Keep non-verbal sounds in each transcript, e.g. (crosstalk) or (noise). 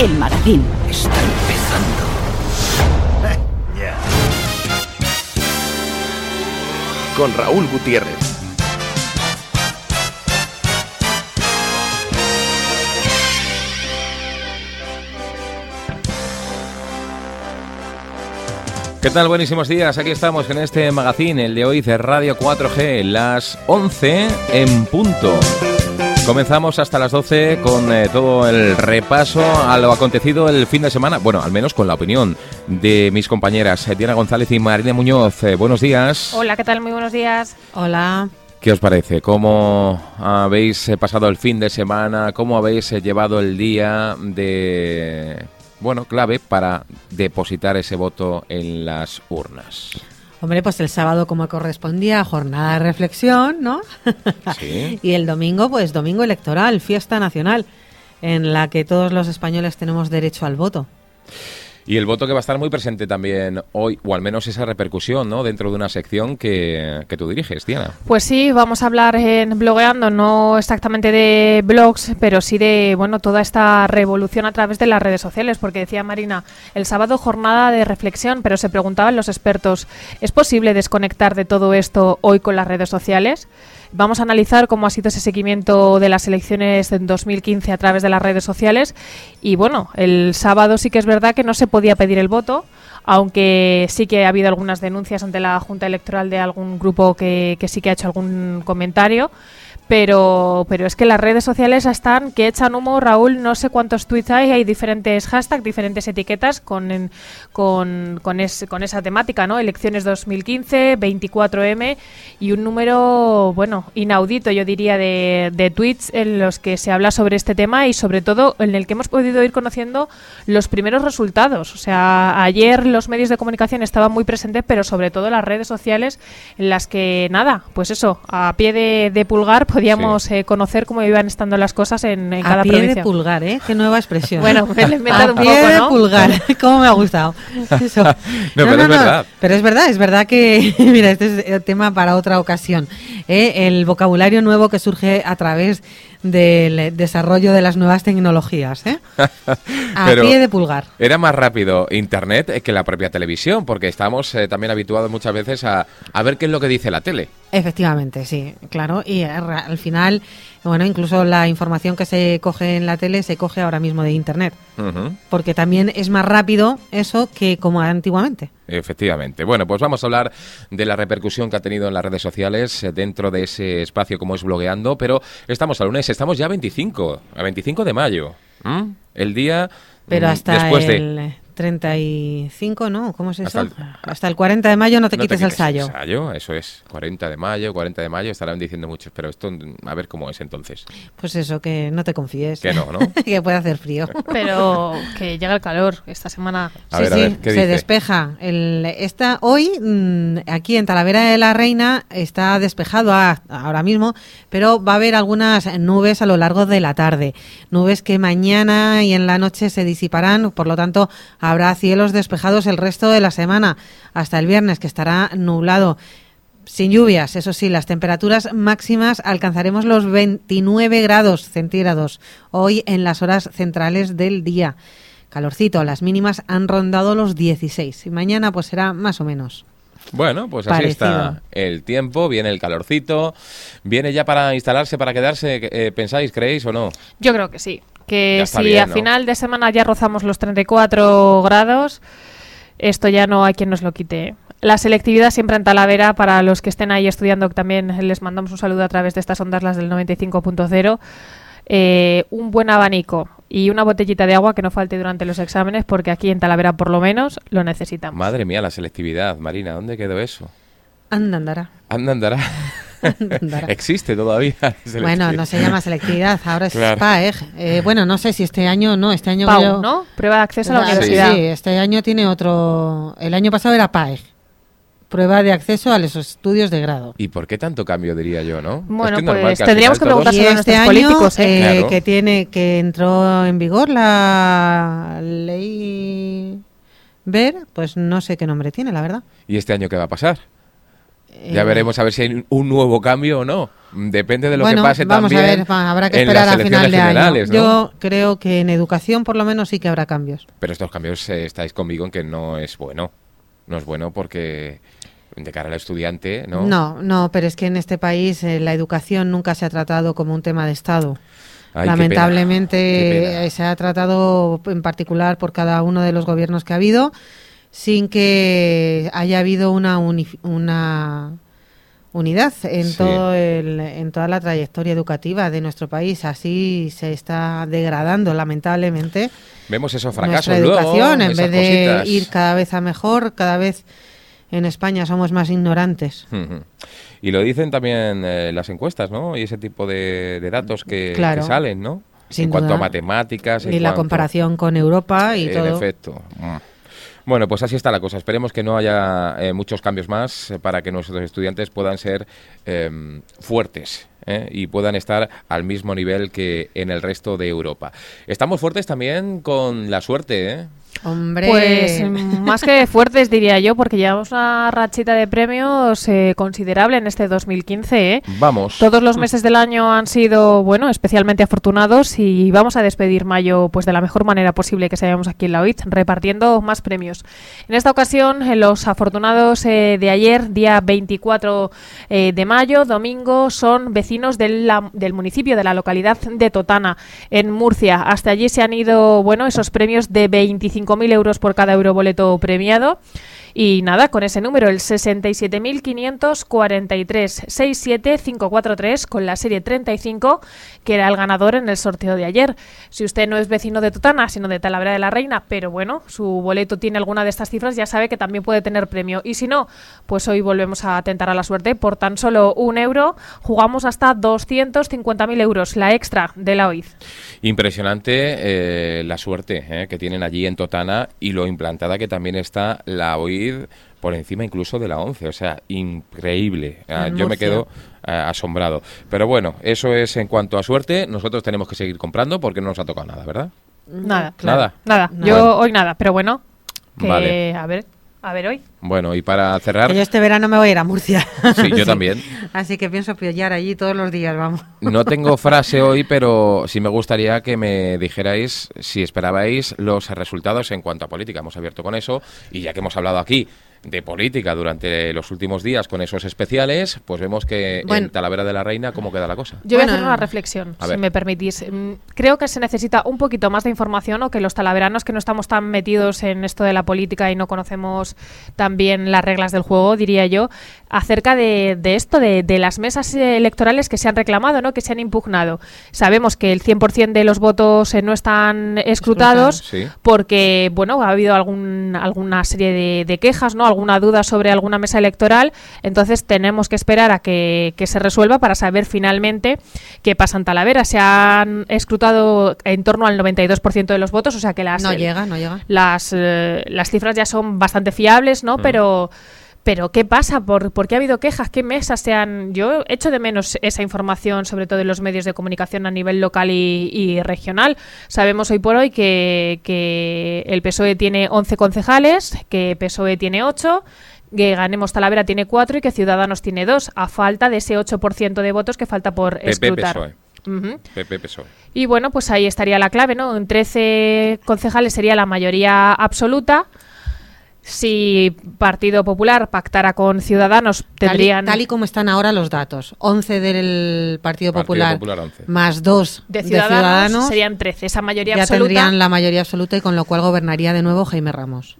el magazine. Está empezando. Con Raúl Gutiérrez. ¿Qué tal? Buenísimos días. Aquí estamos en este magazine, el de hoy de Radio 4G, las 11 en punto. Comenzamos hasta las 12 con eh, todo el repaso a lo acontecido el fin de semana, bueno, al menos con la opinión de mis compañeras eh, Diana González y Marina Muñoz. Eh, buenos días. Hola, ¿qué tal? Muy buenos días. Hola. ¿Qué os parece? ¿Cómo habéis pasado el fin de semana? ¿Cómo habéis llevado el día de bueno, clave para depositar ese voto en las urnas? Hombre, pues el sábado como correspondía, jornada de reflexión, ¿no? (laughs) Sí. y el domingo, pues domingo electoral, fiesta nacional, en la que todos los españoles tenemos derecho al voto. Y el voto que va a estar muy presente también hoy, o al menos esa repercusión, ¿no? Dentro de una sección que, que tú diriges, Diana. Pues sí, vamos a hablar en blogueando, no exactamente de blogs, pero sí de, bueno, toda esta revolución a través de las redes sociales, porque decía Marina, el sábado jornada de reflexión, pero se preguntaban los expertos, ¿es posible desconectar de todo esto hoy con las redes sociales? Vamos a analizar cómo ha sido ese seguimiento de las elecciones en 2015 a través de las redes sociales. Y bueno, el sábado sí que es verdad que no se podía pedir el voto, aunque sí que ha habido algunas denuncias ante la Junta Electoral de algún grupo que, que sí que ha hecho algún comentario. Pero, pero es que las redes sociales están que echan humo, Raúl, no sé cuántos tweets hay, hay diferentes hashtags, diferentes etiquetas con, con, con, es- con esa temática, ¿no? Elecciones 2015, 24M y un número, bueno, inaudito, yo diría, de, de tweets en los que se habla sobre este tema y sobre todo en el que hemos podido ir conociendo los primeros resultados. O sea, ayer los medios de comunicación estaban muy presentes, pero sobre todo las redes sociales en las que, nada, pues eso, a pie de, de pulgar podíamos eh, conocer cómo iban estando las cosas en, en cada a pie provincia. de pulgar, ¿eh? Qué nueva expresión. Bueno, me lo he inventado a un pie poco, de ¿no? pulgar. (laughs) ¿Cómo me ha gustado? (laughs) Eso. No, pero es verdad. Pero es verdad, es verdad que, (laughs) mira, este es el tema para otra ocasión. ¿eh? El vocabulario nuevo que surge a través del desarrollo de las nuevas tecnologías, ¿eh? (laughs) A Pero pie de pulgar. Era más rápido Internet que la propia televisión, porque estamos eh, también habituados muchas veces a, a ver qué es lo que dice la tele. Efectivamente, sí, claro. Y eh, al final, bueno, incluso la información que se coge en la tele se coge ahora mismo de Internet. Porque también es más rápido eso que como antiguamente. Efectivamente. Bueno, pues vamos a hablar de la repercusión que ha tenido en las redes sociales eh, dentro de ese espacio como es blogueando, pero estamos al lunes, estamos ya a 25, a 25 de mayo. El día Pero mm, hasta después de 35, ¿no? ¿Cómo es eso? Hasta Hasta el- el, 40 de mayo no te No quites el sayo. sayo, Eso es, 40 de mayo, 40 de mayo, estarán diciendo muchos, pero esto, a ver cómo es entonces. Pues eso, que no te confíes. Que no, ¿no? (laughs) que puede hacer frío. (laughs) Pero que llega el calor esta semana. A sí, ver, a sí, ver, ¿qué se dice? despeja. El, esta, hoy, mm, aquí en Talavera de la Reina, está despejado a- ahora mismo, pero va a haber algunas nubes a lo largo de la tarde. Nubes que mañana y en la noche se disiparán, por lo tanto, habrá cielos despejados el resto de la semana, hasta el viernes, que estará nublado. Sin lluvias, eso sí, las temperaturas máximas alcanzaremos los 29 grados centígrados hoy en las horas centrales del día. Calorcito, las mínimas han rondado los 16 y mañana pues será más o menos. Bueno, pues así Parecido. está el tiempo, viene el calorcito, viene ya para instalarse, para quedarse, eh, ¿pensáis, creéis o no? Yo creo que sí. Que si bien, a ¿no? final de semana ya rozamos los 34 grados, esto ya no hay quien nos lo quite. La selectividad siempre en Talavera, para los que estén ahí estudiando, que también les mandamos un saludo a través de estas ondas, las del 95.0. eh, un buen abanico y una botellita de agua que no falte durante los exámenes, porque aquí en Talavera por lo menos lo necesitamos. Madre mía, la selectividad, Marina, ¿dónde quedó eso? Anda, andará. Anda, andará. Existe todavía. (laughs) Bueno, no se llama selectividad, ahora es Claro. SPAEG. Eh, bueno, no sé si este año no, este año Pau, creo- ¿no? Prueba de acceso a la universidad. Sí, este año tiene otro. El año pasado era PAEG, prueba de acceso a los estudios de grado. ¿Y por qué tanto cambio, diría yo, no? Bueno, Es que pues tendríamos que Pasan a este nuestros año políticos, ¿eh? eh, Claro. que tiene que entró en vigor la ley ver, pues no sé qué nombre tiene, la verdad. ¿Y este año qué va a pasar? Ya Eh, veremos a ver si hay un nuevo cambio o no. Depende de lo bueno, que pase vamos también a ver, va, habrá que esperar a final de año. Yo creo que en educación por lo menos sí que habrá cambios. Pero estos cambios eh, estáis conmigo en que no es bueno. No es bueno porque de cara al estudiante, ¿no? No, no, pero es que en este país eh, la educación nunca se ha tratado como un tema de Estado. Ay, qué Lamentablemente pena, qué pena. se ha tratado en particular por cada uno de los gobiernos que ha habido sin que haya habido una, una unidad en Sí. todo el, en toda la trayectoria educativa de nuestro país. Así se está degradando lamentablemente Vemos esos nuestra fracasos luego, en vez de ir cada vez a mejor, cada vez en España somos más ignorantes. Y lo dicen también eh, las encuestas, ¿no? Y ese tipo de, de datos que, Claro. que salen, ¿no? Sin en cuanto a matemáticas. en Y la cuanto- comparación con Europa y en todo. efecto. Mm. Bueno, pues así está la cosa. Esperemos que no haya eh, muchos cambios más eh, para que nuestros estudiantes puedan ser eh, fuertes y puedan estar al mismo nivel que en el resto de Europa. Estamos fuertes también con la suerte, ¿eh? Hombre, Pues mm, más que fuertes diría yo, porque llevamos una rachita de premios eh, considerable en este 2015. ¿eh? Vamos. Todos los meses del año han sido, bueno, especialmente afortunados y vamos a despedir mayo pues de la mejor manera posible que sabemos aquí en la OIT, repartiendo más premios. En esta ocasión, eh, los afortunados eh, de ayer, día 24 eh, de mayo, domingo, son vecinos del, la- del municipio, de la localidad de Totana, en Murcia. Hasta allí se han ido, bueno, esos premios de 25.000 euros por cada euroboleto premiado. Y nada, con ese número, el 67.543 67543 con la serie 35, que era el ganador en el sorteo de ayer. Si usted no es vecino de Totana, sino de Talavera de la Reina, pero bueno, su boleto tiene alguna de estas cifras, ya sabe que también puede tener premio. Y si no, pues hoy volvemos a tentar a la suerte. Por tan solo un euro, jugamos hasta 250.000 euros, la extra de la OIZ. Impresionante eh, la suerte eh, que tienen allí en Totana y lo implantada que también está la OID por encima incluso de la 11. O sea, increíble. Ah, En Yo me quedo eh, asombrado. Pero bueno, eso es en cuanto a suerte. Nosotros tenemos que seguir comprando porque no nos ha tocado nada, ¿verdad? Nada. Nada. Nada, Nada. yo Bueno. hoy nada, pero bueno, que Vale. a ver, a ver hoy. Bueno, y para cerrar, yo este verano me voy a ir a Murcia. (laughs) sí, yo también. Así que pienso pillar allí todos los días, vamos. No (laughs) tengo frase hoy, pero sí me gustaría que me dijerais si esperabais los resultados en cuanto a política. Hemos abierto con eso y ya que hemos hablado aquí de política durante los últimos días con esos especiales, pues vemos que Bueno. en Talavera de la Reina cómo queda la cosa. Yo voy a hacer una reflexión, a si ver. me permitís. Mm, Creo que se necesita un poquito más de información o que los talaveranos que no estamos tan metidos en esto de la política y no conocemos tan bien las reglas del juego, diría yo, acerca de, de esto, de, de las mesas electorales que se han reclamado, ¿no? que se han impugnado. Sabemos que el 100% de los votos eh, no están escrutados Sí. porque bueno ha habido algún, alguna serie de, de quejas no alguna duda sobre alguna mesa electoral entonces tenemos que esperar a que, que se resuelva para saber finalmente qué pasa en Talavera se han escrutado en torno al 92% de los votos o sea que las No llega, no llega. las, eh, las cifras ya son bastante fiables, ¿no? Pero, pero ¿qué pasa? ¿Por, por qué ha habido quejas? ¿Qué mesas se han...? Yo echo de menos esa información, sobre todo en los medios de comunicación a nivel local y, y regional. Sabemos hoy por hoy que, que el PSOE tiene 11 concejales, que PSOE tiene 8 que Ganemos Talavera tiene 4 y que Ciudadanos tiene 2, a falta de ese 8% de votos que falta por PP escrutar. PSOE. Ujú. PP PSOE. Y bueno, pues ahí estaría la clave, ¿no? En 13 concejales sería la mayoría absoluta. Si Partido Popular pactara con Ciudadanos, Tal y, tendrían tal y como están ahora los datos. 11 del Partido, Partido Popular, Popular, 11. más 2 de Ciudadanos, serían 13. Esa mayoría ya absoluta tendrían la mayoría absoluta y con lo cual gobernaría de nuevo Jaime Ramos.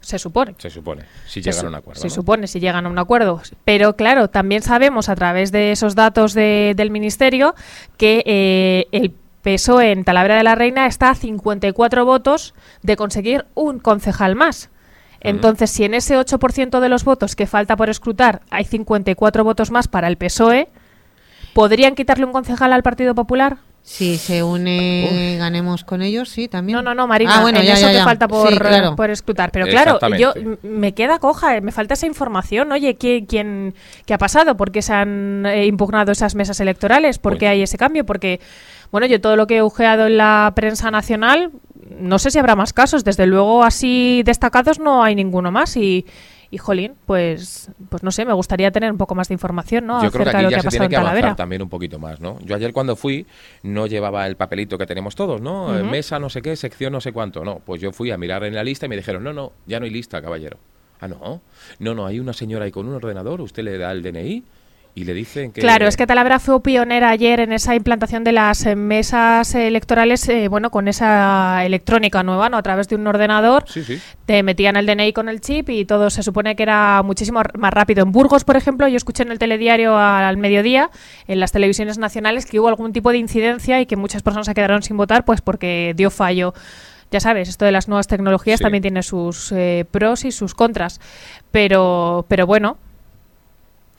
se supone. Se supone, si Se llegan a un acuerdo. Se ¿no? supone si llegan a un acuerdo. Pero claro, también sabemos a través de esos datos de- del Ministerio que eh, el PSOE en Talavera de la Reina está a 54 votos de conseguir un concejal más. Entonces, si en ese 8% de los votos que falta por escrutar hay 54 votos más para el PSOE, ¿podrían quitarle un concejal al Partido Popular? Si se une, ganemos con ellos, sí, también. No, no, no, Marina, Ah, bueno, en ya, eso ya, ya. falta por, Sí, claro. por escrutar. Pero claro, yo me queda coja, eh, me falta esa información. Oye, ¿qué, quién, ¿qué ha pasado? ¿Por qué se han eh, impugnado esas mesas electorales? ¿Por qué Pues- hay ese cambio? Porque, bueno, yo todo lo que he ojeado en la prensa nacional, no sé si habrá más casos. Desde luego, así destacados no hay ninguno más. Y, y jolín, pues, pues no sé, me gustaría tener un poco más de información, ¿no? Yo creo que acerca aquí de lo ya que se tiene en que avanzar también un poquito más, ¿no? Yo ayer cuando fui no llevaba el papelito que tenemos todos, ¿no? Eh. Mesa no sé qué, sección no sé cuánto, no. Pues yo fui a mirar en la lista y me dijeron, no, no, ya no hay lista, caballero. Ah, no, no, no, hay una señora ahí con un ordenador, usted le da el DNI y le dicen que... Claro, es que Talavera fue pionera ayer en esa implantación de las mesas electorales, eh, bueno, con esa electrónica nueva, ¿no? A través de un ordenador. Sí, sí. Te metían el DNI con el chip y todo se supone que era muchísimo más rápido. En Burgos, por ejemplo, yo escuché en el telediario al mediodía, en las televisiones nacionales, que hubo algún tipo de incidencia y que muchas personas se quedaron sin votar, pues porque dio fallo. Ya sabes, esto de las nuevas tecnologías Sí. también tiene sus eh, pros y sus contras. Pero, pero bueno,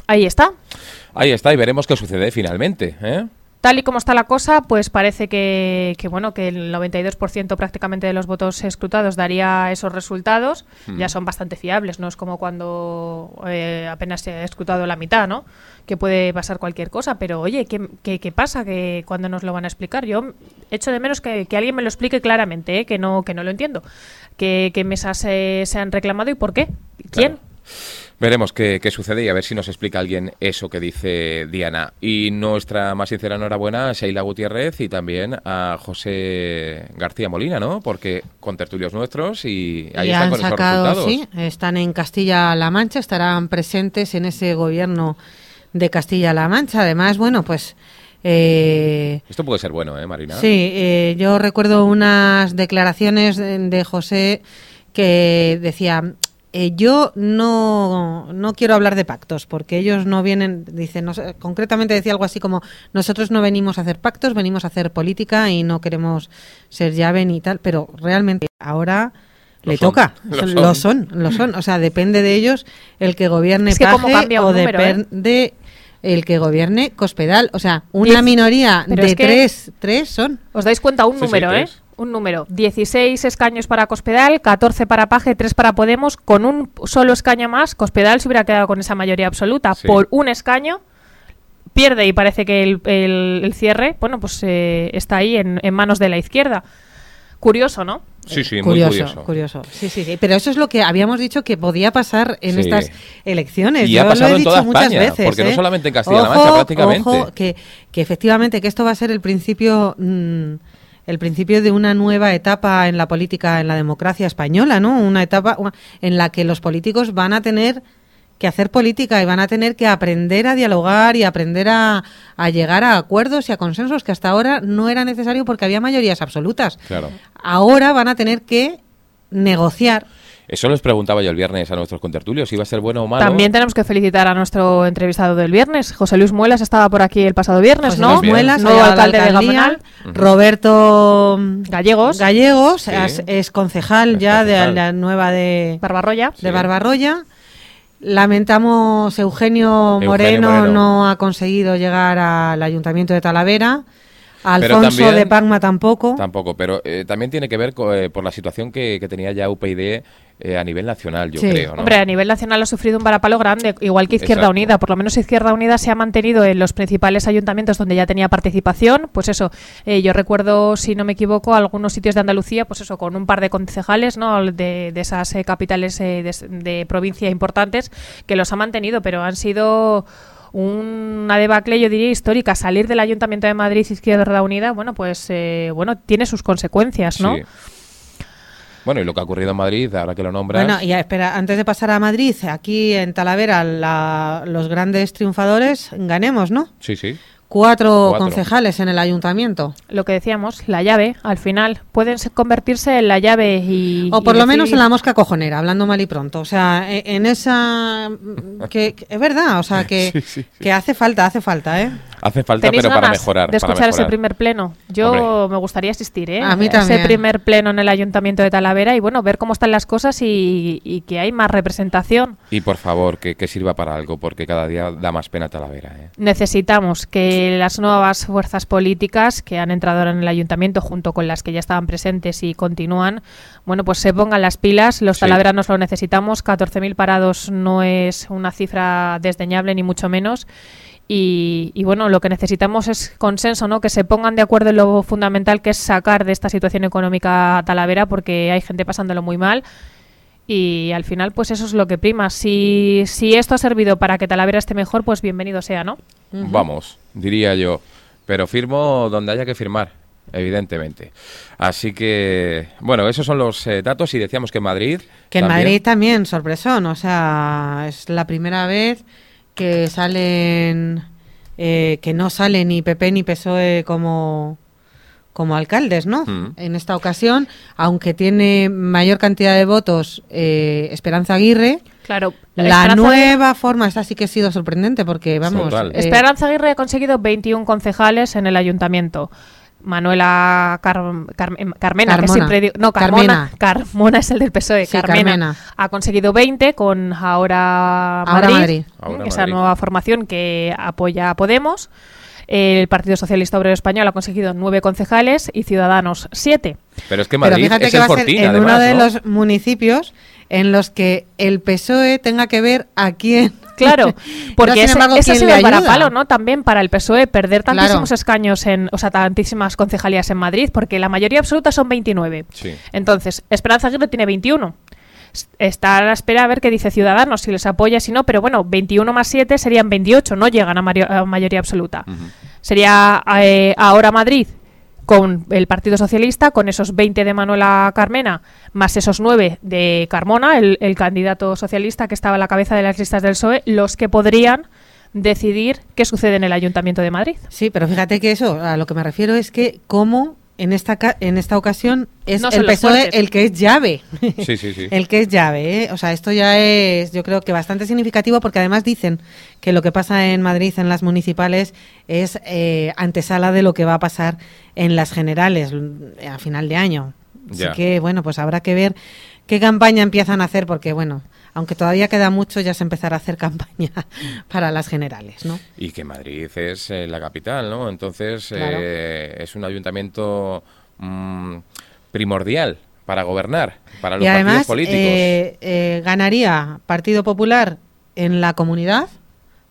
ahí está. Ahí está, y veremos qué sucede finalmente, ¿eh? Tal y como está la cosa, pues parece que, que, bueno que el 92% prácticamente de los votos escrutados daría esos resultados. Mm. Ya son bastante fiables, no es como cuando eh, apenas se ha escrutado la mitad, ¿no? Que puede pasar cualquier cosa. Pero oye, ¿qué, qué, qué pasa? que cuando nos lo van a explicar? Yo echo de menos que, que alguien me lo explique claramente, ¿eh? que no que no lo entiendo. ¿Qué, mesas eh, se han reclamado y por qué? ¿Quién? Claro. Veremos qué, qué sucede y a ver si nos explica alguien eso que dice Diana. Y nuestra más sincera enhorabuena a Sheila Gutiérrez y también a José García Molina, ¿no? Porque con tertulios nuestros y ahí Y están han con esos sacado, resultados. sí, están en Castilla-La Mancha, estarán presentes en ese gobierno de Castilla-La Mancha. Además, bueno, pues eh, Esto puede ser bueno, ¿eh, Marina? sí, eh, yo recuerdo unas declaraciones de, de José que decía, eh, yo no, no quiero hablar de pactos, porque ellos no vienen, dice, no sé, concretamente decía algo así como, nosotros no venimos a hacer pactos, venimos a hacer política y no queremos ser llave ni tal, pero realmente ahora Lo le son, toca, (laughs) lo lo son, lo son, o sea, depende de ellos el que gobierne Es que Paje o ¿eh? depende el que gobierne Cospedal, o sea, una Diez- minoría pero de que- tres, tres son. ¿Os dais cuenta? Un Sí, sí, número, ¿eh? Un número. 16 escaños para Cospedal, 14 para Paje, 3 para Podemos. Con un solo escaño más, Cospedal se hubiera quedado con esa mayoría absoluta. Sí. Por un escaño, pierde y parece que el, el- el cierre, bueno, pues eh, está ahí en, en manos de la izquierda. Curioso, ¿no? Sí, sí, muy curioso, curioso. curioso. Sí, sí, sí. Pero eso es lo que habíamos dicho que podía pasar en Sí. estas elecciones. Y Yo ha lo pasado he en dicho toda muchas España, veces. porque no ¿eh? solamente en Castilla-La Mancha, prácticamente. ojo, que, que efectivamente que esto va a ser el principio. mm, el principio de una nueva etapa en la política, en la democracia española, ¿no? Una etapa en la que los políticos van a tener que hacer política y van a tener que aprender a dialogar y aprender a, a llegar a acuerdos y a consensos que hasta ahora no era necesario porque había mayorías absolutas. Claro. Ahora van a tener que negociar. Eso les preguntaba yo el viernes a nuestros contertulios, si iba a ser bueno o malo. También tenemos que felicitar a nuestro entrevistado del viernes. José Luis Muelas estaba por aquí el pasado viernes, José ¿no? Luis. Muelas, Nuevo alcalde de Gamonal. Roberto Gallegos. Gallegos, Sí. es, es concejal Es ya concejal. de la nueva de, Barbarroya. de. Barbarroya. Lamentamos Eugenio Eugenio Moreno, Moreno. no ha conseguido llegar al ayuntamiento de Talavera. Alfonso también- de Pagma tampoco. Tampoco, pero eh, también tiene que ver co- eh, por la situación que, que tenía ya UPyD eh, a nivel nacional, yo Sí. creo. ¿no? Hombre, a nivel nacional ha sufrido un varapalo grande, igual que Izquierda Exacto. Unida. Por lo menos Izquierda Unida se ha mantenido en los principales ayuntamientos donde ya tenía participación. Pues eso, eh, yo recuerdo, si no me equivoco, algunos sitios de Andalucía, pues eso, con un par de concejales ¿no? de, de esas eh, capitales eh, de, de provincia importantes que los ha mantenido, pero han sido una debacle, yo diría, histórica. Salir del Ayuntamiento de Madrid Izquierda Unida, bueno, pues eh, bueno, tiene sus consecuencias, ¿no? Sí. Bueno, y lo que ha ocurrido en Madrid, ahora que lo nombras. Bueno, y espera, antes de pasar a Madrid, aquí en Talavera, la- los grandes triunfadores, ganemos, ¿no? Sí, sí. Cuatro, Cuatro. concejales en el ayuntamiento. Lo que decíamos, la llave, al final, pueden se- convertirse en la llave y... O por y lo menos en la mosca cojonera, hablando mal y pronto. O sea, e- en esa... Que, que- es verdad, o sea, (laughs) que, Sí, sí, sí. que hace falta, hace falta, ¿eh? Hace falta, ¿Tenéis pero para ganas mejorar. de para escuchar ese mejorar. primer pleno? Yo Hombre. me gustaría asistir, ¿eh? A mí Ese también. primer pleno en el Ayuntamiento de Talavera y, bueno, ver cómo están las cosas y, y que hay más representación. Y por favor, que, que sirva para algo, porque cada día da más pena Talavera. ¿eh? Necesitamos que las nuevas fuerzas políticas que han entrado ahora en el ayuntamiento, junto con las que ya estaban presentes y continúan, bueno, pues se pongan las pilas. Los Sí. talaveranos lo necesitamos. 14.000 parados no es una cifra desdeñable, ni mucho menos. Y, y, bueno, lo que necesitamos es consenso, ¿no? Que se pongan de acuerdo en lo fundamental que es sacar de esta situación económica a Talavera, porque hay gente pasándolo muy mal. y al final pues eso es lo que prima. Si, si esto ha servido para que Talavera esté mejor, pues bienvenido sea, ¿no? Vamos, diría yo. Pero firmo donde haya que firmar, evidentemente. Así que, bueno, esos son los eh, datos y decíamos que en Madrid... Que en también- Madrid también, sorpresón, o sea, es la primera vez que salen, eh, que no sale ni PP ni PSOE como, como alcaldes, ¿no? Mm. En esta ocasión, aunque tiene mayor cantidad de votos eh, Esperanza Aguirre, Claro. la Esperanza nueva forma, esta sí que ha sido sorprendente porque, vamos... Eh, Esperanza Aguirre ha conseguido 21 concejales en el ayuntamiento. Manuela Car- Carmen- Carmena, que Carmona. siempre digo, no, Carmona, Carmona es el del PSOE, Sí, Carmena, Carmena. ha conseguido 20 con ahora Ahora Madrid. Ahora esa Madrid. nueva formación que apoya a Podemos. El Partido Socialista Obrero Español ha conseguido 9 concejales y Ciudadanos 7. Pero es que Pero Madrid fíjate es que el va a ser en además, uno de ¿no? los municipios en los que el PSOE tenga que ver a quién. Claro, (laughs) porque ese, embargo, ese ha ¿quién sido le el ayuda? varapalo, ¿no? También para el PSOE perder Claro. tantísimos escaños en, o sea, tantísimas concejalías en Madrid, porque la mayoría absoluta son 29. Sí. Entonces, Esperanza Aguirre tiene 21. S- Está a la espera a ver qué dice Ciudadanos, si les apoya, si no, pero bueno, 21 más 7 serían 28, no llegan a, a mayoría absoluta. Sería eh, ahora Madrid con el Partido Socialista, con esos 20 de Manuela Carmena, más esos 9 de Carmona, el, candidato socialista que estaba a la cabeza de las listas del PSOE, los que podrían decidir qué sucede en el Ayuntamiento de Madrid. Sí, pero fíjate que eso, a lo que me refiero es que cómo en esta ca- en esta ocasión es No el PSOE el que es llave. Sí, sí, sí. (laughs) El que es llave, ¿eh? O sea, esto ya es, yo creo que bastante significativo porque además dicen que lo que pasa en Madrid en las municipales es eh, antesala de lo que va a pasar en las generales l- a final de año. Ya. Así que, bueno, pues habrá que ver qué campaña empiezan a hacer porque, bueno, aunque todavía queda mucho, ya se empezará a hacer campaña (laughs) para las generales, ¿no? Y que Madrid es eh, la capital, ¿no? Entonces Claro. eh, es un ayuntamiento mm, primordial para gobernar, para los y además partidos políticos. eh, eh, ganaría Partido Popular en la comunidad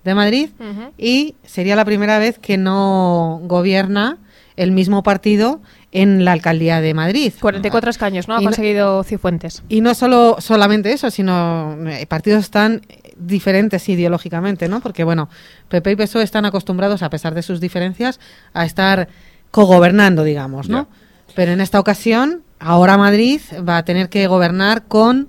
de Madrid y sería la primera vez que no gobierna el mismo partido en la alcaldía de Madrid. 44 escaños, ¿no? Ha Y no- conseguido Cifuentes. Y no solo solamente eso, sino eh, partidos tan diferentes ideológicamente, ¿no? Porque bueno, PP y PSOE están acostumbrados, a pesar de sus diferencias, a estar cogobernando, digamos, ¿no? Pero en esta ocasión, ahora Madrid va a tener que gobernar con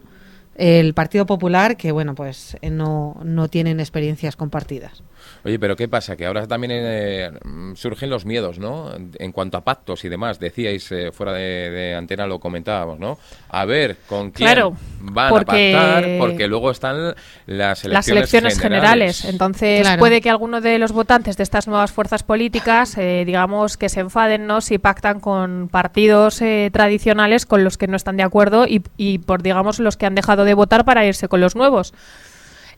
el Partido Popular, que bueno, pues eh, no, no tienen experiencias compartidas. Oye, pero ¿qué pasa? Que ahora también eh, surgen los miedos, ¿no? En cuanto a pactos y demás. Decíais, eh, fuera de, de antena lo comentábamos, ¿no? A ver con quién Claro, van porque- a pactar, porque luego están las elecciones, las elecciones generales. Entonces, Claro. puede que alguno de los votantes de estas nuevas fuerzas políticas, eh, digamos, que se enfaden ¿no? si pactan con partidos eh, tradicionales con los que no están de acuerdo y, y por, digamos, los que han dejado de votar para irse con los nuevos.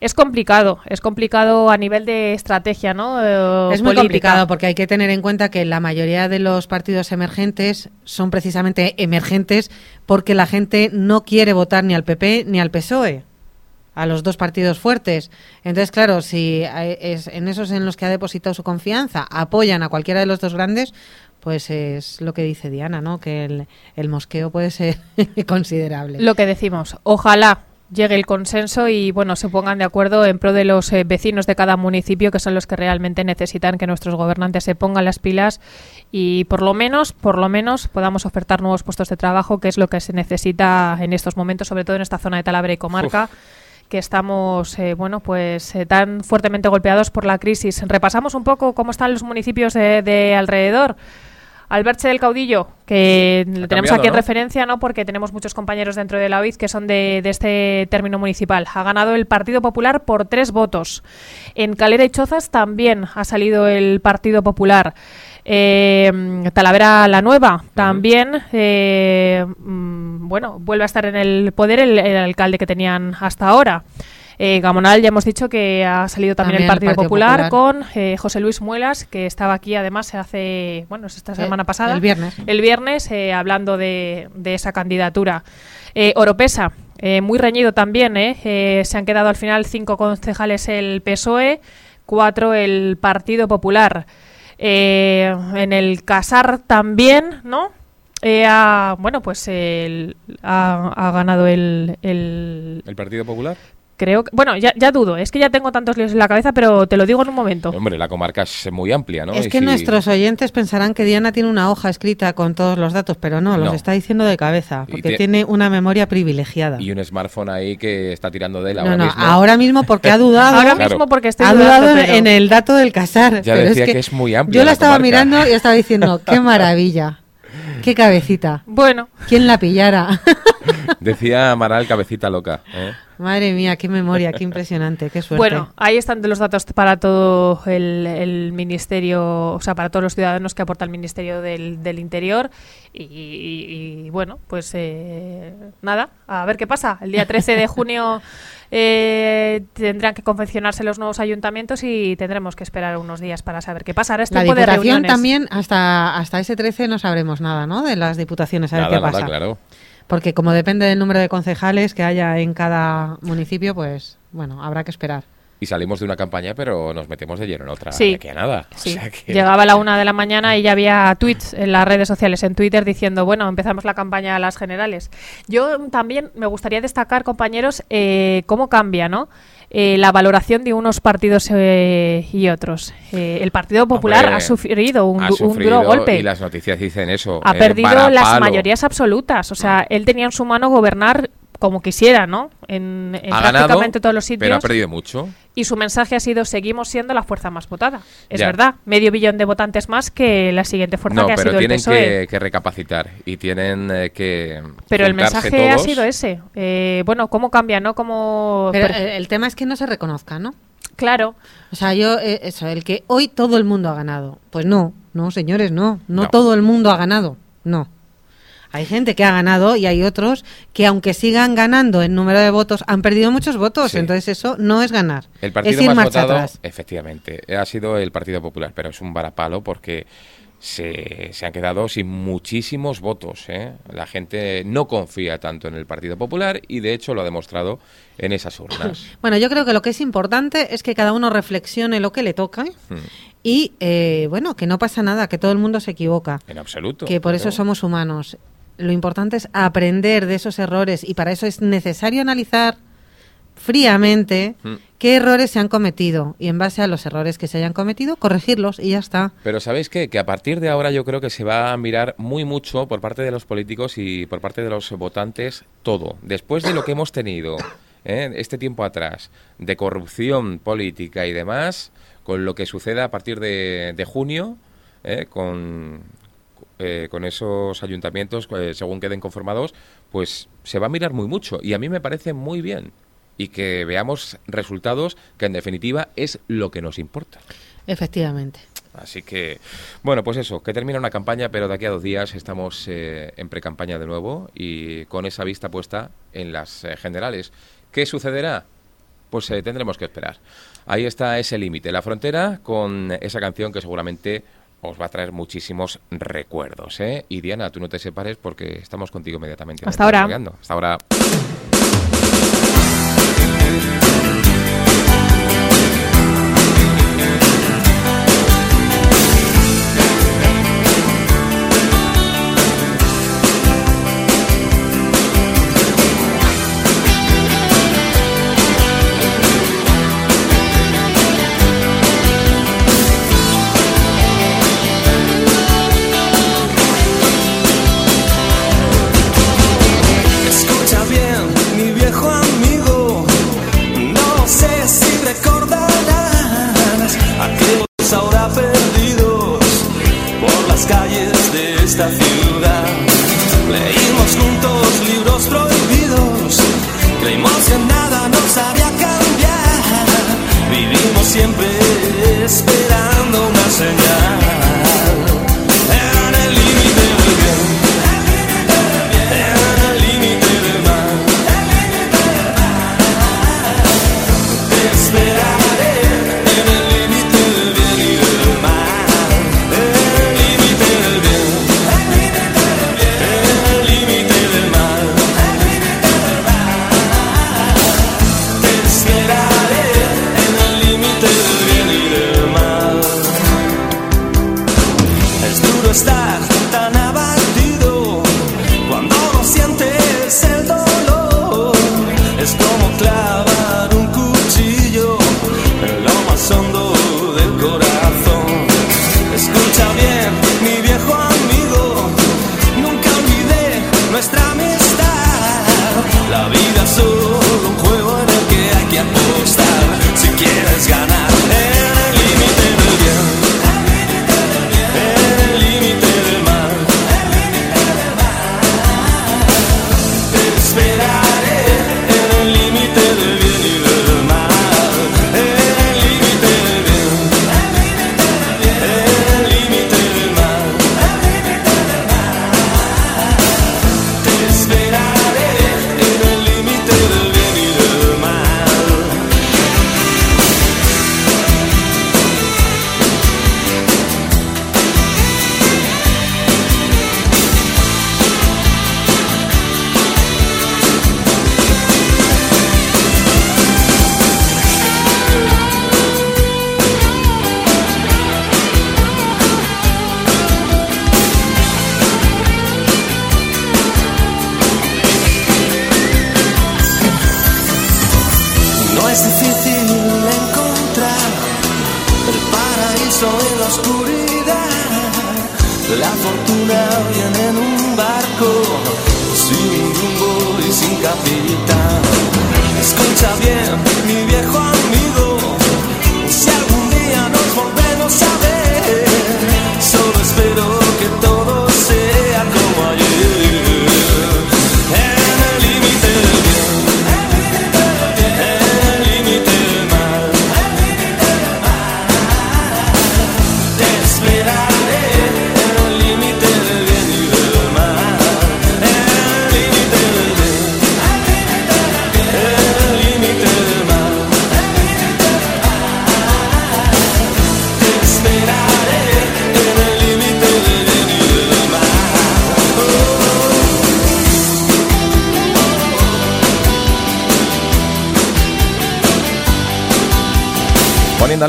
Es complicado, es complicado a nivel de estrategia, ¿no? Eh, Es muy política. complicado porque hay que tener en cuenta que la mayoría de los partidos emergentes son precisamente emergentes porque la gente no quiere votar ni al PP ni al PSOE, a los dos partidos fuertes. Entonces, claro, si es en esos en los que ha depositado su confianza apoyan a cualquiera de los dos grandes, pues es lo que dice Diana, ¿no? Que el, el mosqueo puede ser (laughs) considerable. Lo que decimos, ojalá llegue el consenso y bueno se pongan de acuerdo en pro de los eh, vecinos de cada municipio que son los que realmente necesitan que nuestros gobernantes se pongan las pilas y por lo menos por lo menos podamos ofertar nuevos puestos de trabajo que es lo que se necesita en estos momentos sobre todo en esta zona de Talavera y comarca que estamos eh, bueno pues eh, tan fuertemente golpeados por la crisis. Repasamos un poco cómo están los municipios de, de alrededor Alberche del Caudillo, que le tenemos cambiado, aquí en ¿no? referencia, ¿no? Porque tenemos muchos compañeros dentro de la OIZ que son de, de este término municipal. Ha ganado el Partido Popular por tres votos. En Calera y Chozas también ha salido el Partido Popular. Eh, Talavera la Nueva también, eh, mm, bueno, vuelve a estar en el poder el, el alcalde que tenían hasta ahora. Eh, Gamonal ya hemos dicho que ha salido también, También el el Partido, Popular, Popular. con eh, José Luis Muelas, que estaba aquí además hace, bueno, es esta Eh, semana pasada. el viernes. El viernes, eh, hablando de, de esa candidatura. Eh, Oropesa, eh, muy reñido también, ¿eh? Eh, Se han quedado al final cinco concejales el PSOE, cuatro el Partido Popular. Eh, en el Casar también, ¿no? eh, ha, bueno, pues el- ha, ha ganado el, el- ¿El Partido Popular? Creo que, bueno, ya, ya dudo, es que ya tengo tantos líos en la cabeza, pero te lo digo en un momento. Hombre, la comarca es muy amplia, ¿no? Es Y que si- nuestros oyentes pensarán que Diana tiene una hoja escrita con todos los datos, pero no, los No. está diciendo de cabeza, porque tie- tiene una memoria privilegiada. Y un smartphone ahí que está tirando de él No, ahora no, mismo. ahora mismo porque ha dudado. (laughs) Ahora Claro. mismo porque estoy ha dudado en- pero- en el dato del casar. Ya pero decía es que es muy amplia Yo la la estaba comarca. mirando y estaba diciendo, qué (laughs) maravilla, qué cabecita. Bueno, ¿Quién la pillara? (laughs) Decía Amaral cabecita loca. ¿eh? Madre mía, qué memoria, qué impresionante, qué suerte. Bueno, ahí están los datos para todo el, el ministerio, o sea, para todos los ciudadanos que aporta el Ministerio del, del Interior. Y, y- y, bueno, pues eh, nada, a ver qué pasa. El día 13 de junio (laughs) eh, tendrán que confeccionarse los nuevos ayuntamientos y tendremos que esperar unos días para saber qué pasa. Ahora es la de diputación reuniones. también, hasta, hasta ese 13 no sabremos nada, ¿no? De las diputaciones, a ver Nada, qué nada, pasa. claro. Porque como depende del número de concejales que haya en cada municipio, pues bueno, habrá que esperar. Y salimos de una campaña, pero nos metemos de lleno en otra. Sí. a nada. O Sí. sea que- Llegaba a la una de la mañana y ya había tweets en las redes sociales, en Twitter, diciendo, bueno, empezamos la campaña a las generales. Yo también me gustaría destacar, compañeros, eh, cómo cambia, ¿no? Eh, la valoración de unos partidos eh, y otros. Eh, el Partido Popular Hombre, ha sufrido un, ha duro golpe. Y las noticias dicen eso. ha eh, perdido las mayorías absolutas. O sea, él tenía en su mano gobernar como quisiera, ¿no? En, en prácticamente ganado, todos los sitios. pero ha perdido mucho. Y su mensaje ha sido, seguimos siendo la fuerza más votada. Es Ya. verdad, medio billón de votantes más que la siguiente fuerza No, que ha pero sido el tienen PSOE. que, que recapacitar y tienen eh, que. Pero el mensaje ha sido ese. Eh, bueno, ¿cómo cambia, no? ¿Cómo... Pero per- eh, el tema es que no se reconozca, ¿no? claro, O sea, yo, eh, eso, el que hoy todo el mundo ha ganado. Pues no, no, señores, no. No, No. todo el mundo ha ganado. No. Hay gente que ha ganado y hay otros que, aunque sigan ganando en número de votos, han perdido muchos votos. Sí. Entonces, eso no es ganar. El partido es ir más marcha votado, atrás. efectivamente, ha sido el Partido Popular, pero es un varapalo porque se, se han quedado sin muchísimos votos. ¿eh? La gente no confía tanto en el Partido Popular y de hecho lo ha demostrado en esas urnas. (clears throat) Bueno, yo creo que lo que es importante es que cada uno reflexione lo que le toca Hmm, y, eh, bueno, que no pasa nada, que todo el mundo se equivoca. en absoluto. que por eso somos humanos. Lo importante es aprender de esos errores y para eso es necesario analizar fríamente Mm. qué errores se han cometido y en base a los errores que se hayan cometido corregirlos y ya está. Pero ¿sabéis qué? Que a partir de ahora yo creo que se va a mirar muy mucho por parte de los políticos y por parte de los votantes todo. Después de lo que hemos tenido ¿eh? este tiempo atrás de corrupción política y demás, con lo que suceda a partir de, de junio, ¿eh? con, eh, con esos ayuntamientos, eh, según queden conformados, pues se va a mirar muy mucho. Y a mí me parece muy bien. Y que veamos resultados que en definitiva es lo que nos importa. Efectivamente. Así que, bueno, pues eso, que termina una campaña, pero de aquí a dos días estamos eh, en pre-campaña de nuevo y con esa vista puesta en las eh, generales. ¿Qué sucederá? Pues eh, tendremos que esperar. Ahí está ese límite, la frontera, con esa canción que seguramente os va a traer muchísimos recuerdos. ¿eh? Y Diana, tú no te separes porque estamos contigo inmediatamente. Hasta ahora. Hasta ahora.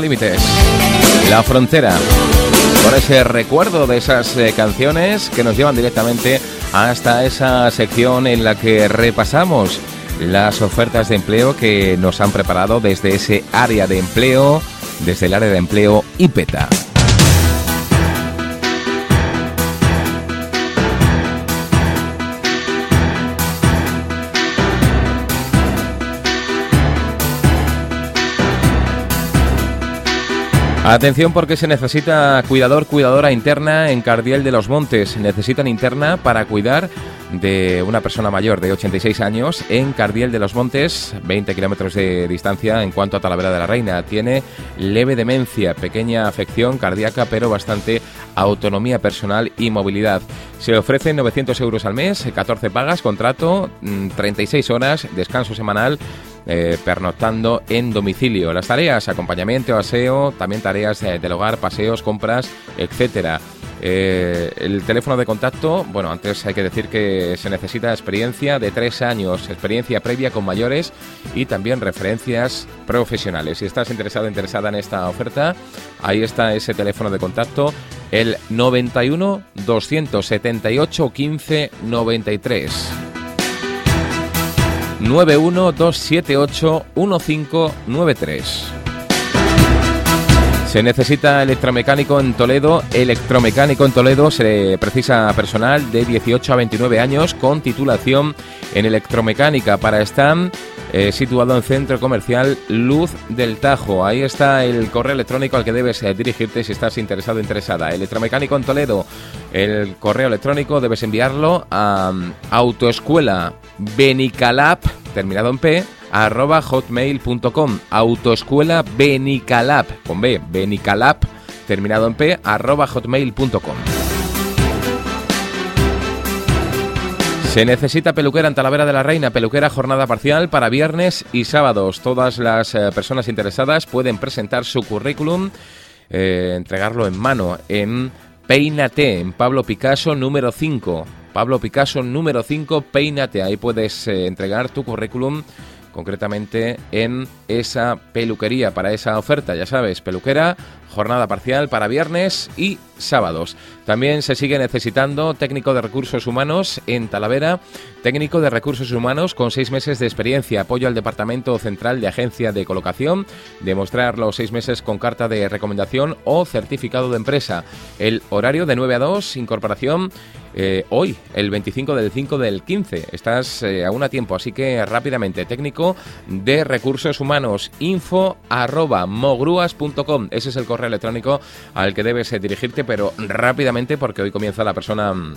Límites. La frontera. Con ese recuerdo de esas eh, canciones que nos llevan directamente hasta esa sección en la que repasamos las ofertas de empleo que nos han preparado desde ese área de empleo, desde el área de empleo IPETA. Atención porque se necesita cuidador, cuidadora interna en Cardiel de los Montes. Necesitan interna para cuidar de una persona mayor de 86 años en Cardiel de los Montes, 20 kilómetros de distancia en cuanto a Talavera de la Reina. Tiene leve demencia, pequeña afección cardíaca, pero bastante autonomía personal y movilidad. Se ofrecen 900 euros al mes, 14 pagas, contrato, mm, 36 horas, descanso semanal eh, pernoctando en domicilio. Las tareas, acompañamiento, aseo, también tareas eh, del hogar, paseos, compras, etcétera. Eh, el teléfono de contacto, bueno, antes hay que decir que se necesita experiencia de tres años, experiencia previa con mayores y también referencias profesionales. Si estás interesado interesada en esta oferta, ahí está ese teléfono de contacto, el 91 278 15 93. 912781593. Se necesita electromecánico en Toledo. Electromecánico en Toledo se precisa personal de 18 a 29 años con titulación en electromecánica para STAM eh, situado en Centro Comercial Luz del Tajo. Ahí está el correo electrónico al que debes eh, dirigirte si estás interesado o interesada. Electromecánico en Toledo. El correo electrónico debes enviarlo a mm, autoescuela benicalap, terminado en P, arroba hotmail.com. Autoescuela benicalap, con B, benicalap, terminado en P, arroba hotmail.com. Se necesita peluquera en Talavera de la Reina, peluquera jornada parcial para viernes y sábados. Todas las eh, personas interesadas pueden presentar su currículum, eh, entregarlo en mano en Peínate, en Pablo Picasso número 5. Pablo Picasso número 5, Peínate. Ahí puedes eh, entregar tu currículum concretamente en esa peluquería para esa oferta, ya sabes, peluquera, jornada parcial para viernes y sábados. También se sigue necesitando técnico de recursos humanos en Talavera, técnico de recursos humanos con seis meses de experiencia, apoyo al Departamento Central de Agencia de Colocación, demostrar los seis meses con carta de recomendación o certificado de empresa. El horario de 9 a 2, incorporación eh, hoy, el 25 del 5 del 15. Estás eh, aún a tiempo, así que rápidamente, técnico de recursos humanos, info arroba mogruas.com. Ese es el correo electrónico al que debes eh, dirigirte, pero rápidamente porque hoy comienza la persona... Mm,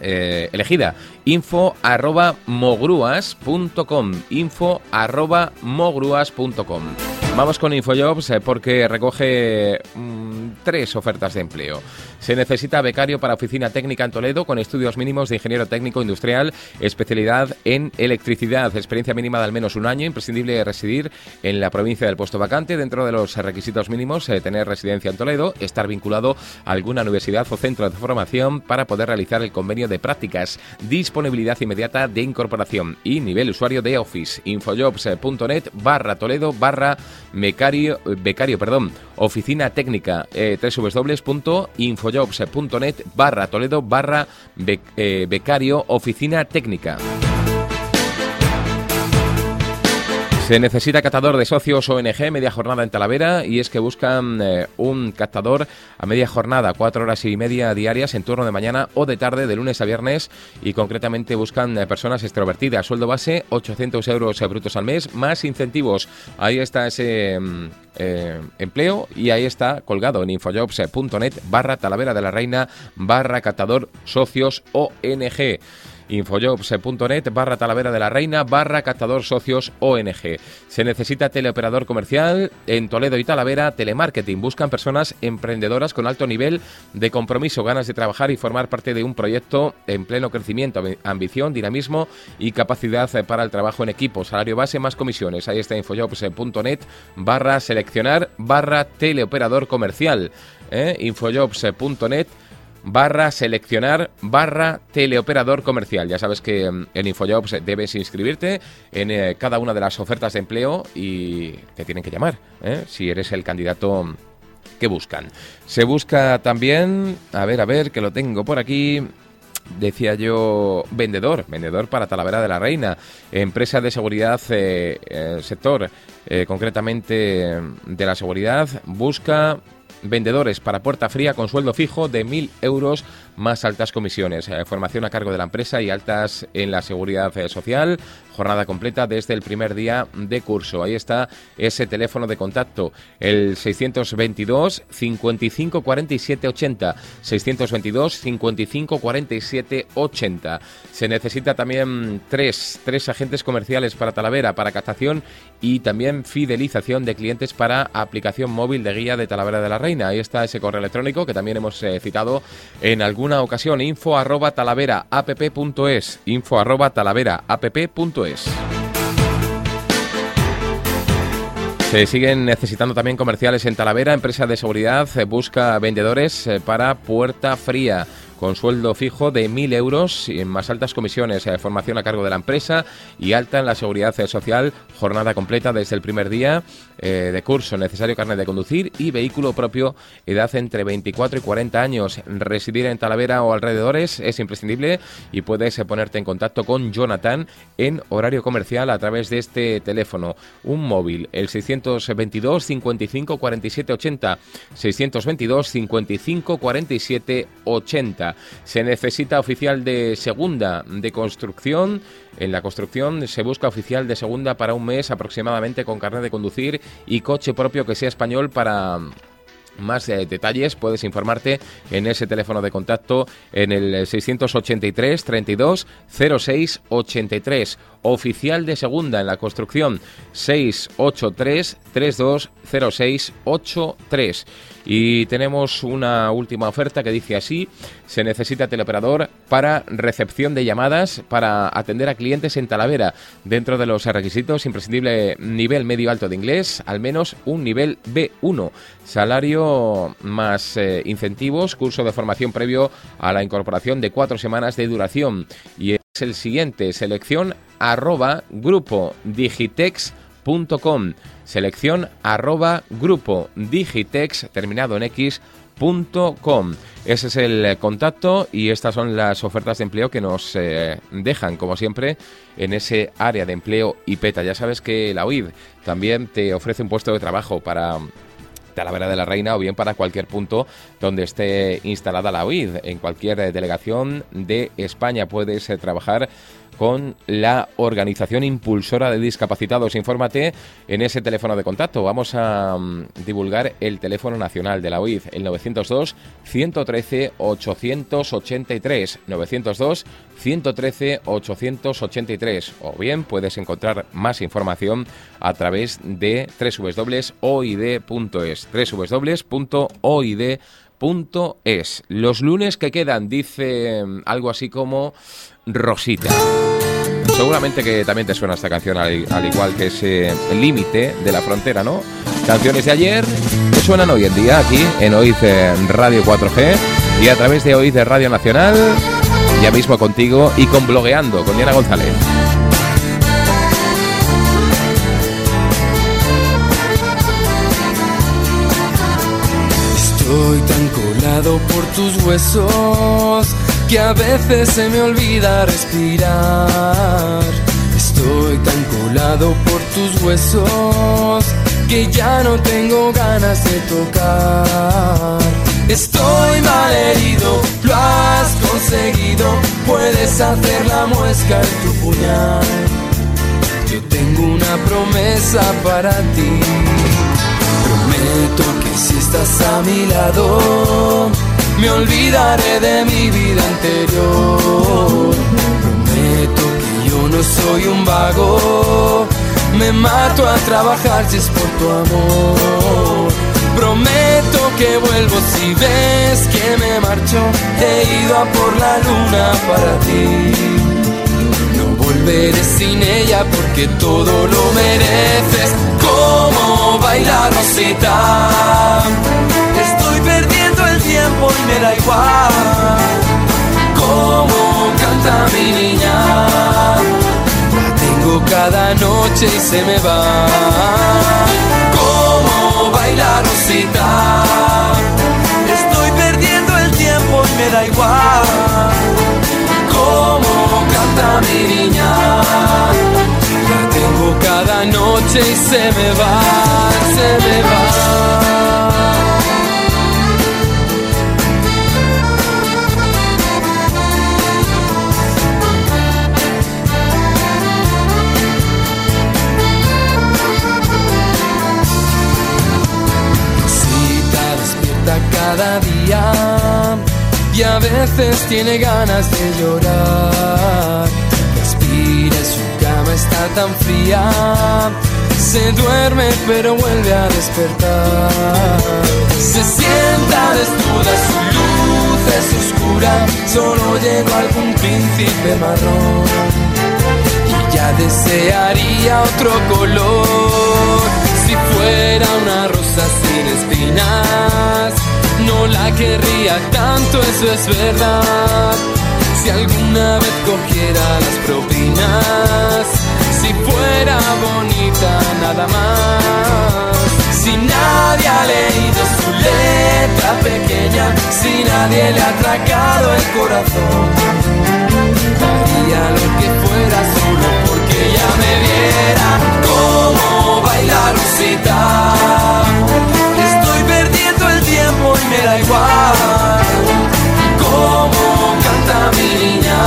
elegida info arroba mogruas.com info arroba mogruas.com Vamos con InfoJobs porque recoge mm, tres ofertas de empleo. Se necesita becario para oficina técnica en Toledo con estudios mínimos de ingeniero técnico industrial, especialidad en electricidad, experiencia mínima de al menos un año, imprescindible residir en la provincia del puesto vacante. Dentro de los requisitos mínimos, eh, tener residencia en Toledo, estar vinculado a alguna universidad o centro de formación para poder realizar el convenio de prácticas, disponibilidad inmediata de incorporación y nivel usuario de Office. Infojobs.net barra Toledo barra becario, perdón, oficina técnica eh, www.infojobs.net barra Toledo barra eh, becario oficina técnica. Se necesita captador de socios ONG, media jornada en Talavera, y es que buscan eh, un captador a media jornada, cuatro horas y media diarias en turno de mañana o de tarde, de lunes a viernes, y concretamente buscan eh, personas extrovertidas. Sueldo base, 800 euros brutos al mes, más incentivos. Ahí está ese mm, eh, empleo y ahí está colgado en infojobs.net barra Talavera de la Reina barra captador socios ONG infojobs.net barra Talavera de la Reina barra captador socios ONG. Se necesita teleoperador comercial en Toledo y Talavera, telemarketing. Buscan personas emprendedoras con alto nivel de compromiso, ganas de trabajar y formar parte de un proyecto en pleno crecimiento, ambición, dinamismo y capacidad para el trabajo en equipo. Salario base más comisiones. Ahí está infojobs.net barra seleccionar barra teleoperador comercial. ¿eh? infojobs.net barra seleccionar barra teleoperador comercial. Ya sabes que mm, en Infojobs debes inscribirte en eh, cada una de las ofertas de empleo y te tienen que llamar ¿eh? si eres el candidato que buscan. Se busca también, a ver, a ver, que lo tengo por aquí. Decía yo, vendedor, vendedor para Talavera de la Reina, empresa de seguridad, eh, sector concretamente de la seguridad, busca vendedores para puerta fría con sueldo fijo de 1.000 euros más altas comisiones. Eh, formación a cargo de la empresa y altas en la seguridad eh, social. Jornada completa desde el primer día de curso. Ahí está ese teléfono de contacto, el 622 55 47 80. 622 55 47 80. Se necesita también tres, tres agentes comerciales para Talavera, para captación y también fidelización de clientes para aplicación móvil de guía de Talavera de la Reina. Ahí está ese correo electrónico que también hemos eh, citado en alguna ocasión. Info arroba talavera app.es. Info arroba. Se siguen necesitando también comerciales en Talavera. Empresa de seguridad eh, busca vendedores eh, para Puerta Fría con sueldo fijo de 1.000 euros más altas comisiones, de formación a cargo de la empresa y alta en la seguridad social, jornada completa desde el primer día eh, de curso, necesario carnet de conducir y vehículo propio, edad entre 24 y 40 años. Residir en Talavera o alrededores es imprescindible y puedes ponerte en contacto con Jonathan en horario comercial a través de este teléfono, un móvil, el 622 55 47 80, 622 55 47 80. Se necesita oficial de segunda de construcción. En la construcción se busca oficial de segunda para un mes aproximadamente con carnet de conducir y coche propio que sea español para más eh, detalles. Puedes informarte en ese teléfono de contacto en el 683 32 06 83 oficial de segunda en la construcción 683 32 06 83 y tenemos una última oferta que dice así, se necesita teleoperador para recepción de llamadas para atender a clientes en Talavera. Dentro de los requisitos, imprescindible nivel medio alto de inglés, al menos un nivel B1. Salario más eh, incentivos, curso de formación previo a la incorporación de cuatro semanas de duración. Y es el siguiente, selección arroba grupo digitex digitex.com. Selección arroba grupo digitex terminado en x ese es el contacto y estas son las ofertas de empleo que nos eh, dejan, como siempre, en ese área de empleo y peta. Ya sabes que la UID también te ofrece un puesto de trabajo para Talavera de la Reina o bien para cualquier punto donde esté instalada la UID. En cualquier delegación de España puedes eh, trabajar con la organización impulsora de discapacitados. Infórmate en ese teléfono de contacto. Vamos a mm, divulgar el teléfono nacional de la UIF, el 902 113 883 902 113 883 o bien puedes encontrar más información a través de www.oid.es www.oid.es Los lunes que quedan dice mm, algo así como Rosita. Seguramente que también te suena esta canción al, igual que ese límite de la frontera, ¿no? Canciones de ayer que suenan hoy en día aquí en Oiz Radio 4G y a través de Oiz de Radio Nacional, ya mismo contigo y con Blogueando con Diana González. Estoy tan colado por tus huesos que a veces se me olvida respirar. Estoy tan colado por tus huesos que ya no tengo ganas de tocar. Estoy mal herido, lo has conseguido, puedes hacer la muesca en tu puñal. Yo tengo una promesa para ti, prometo que si estás a mi lado, me olvidaré de mi vida anterior. Prometo que yo no soy un vago, me mato a trabajar si es por tu amor. Prometo que vuelvo si ves que me marcho, he ido a por la luna para ti. No volveré sin ella porque todo lo mereces. Como bailar Rosita, tiempo y me da igual cómo canta mi niña. La tengo cada noche y se me va. Cómo baila Rosita. Estoy perdiendo el tiempo y me da igual cómo canta mi niña. La tengo cada noche y se me va, se me va. Y a veces tiene ganas de llorar. Respira, su cama está tan fría, se duerme pero vuelve a despertar. Se sienta desnuda, su luz es oscura, solo llegó algún príncipe marrón. Y ya desearía otro color, si fuera una rosa sin espinas no la querría tanto, eso es verdad. Si alguna vez cogiera las propinas, si fuera bonita nada más. Si nadie ha leído su letra pequeña, si nadie le ha atracado el corazón, haría lo que fuera solo porque ella me viera como Rosita y me da igual cómo canta mi niña.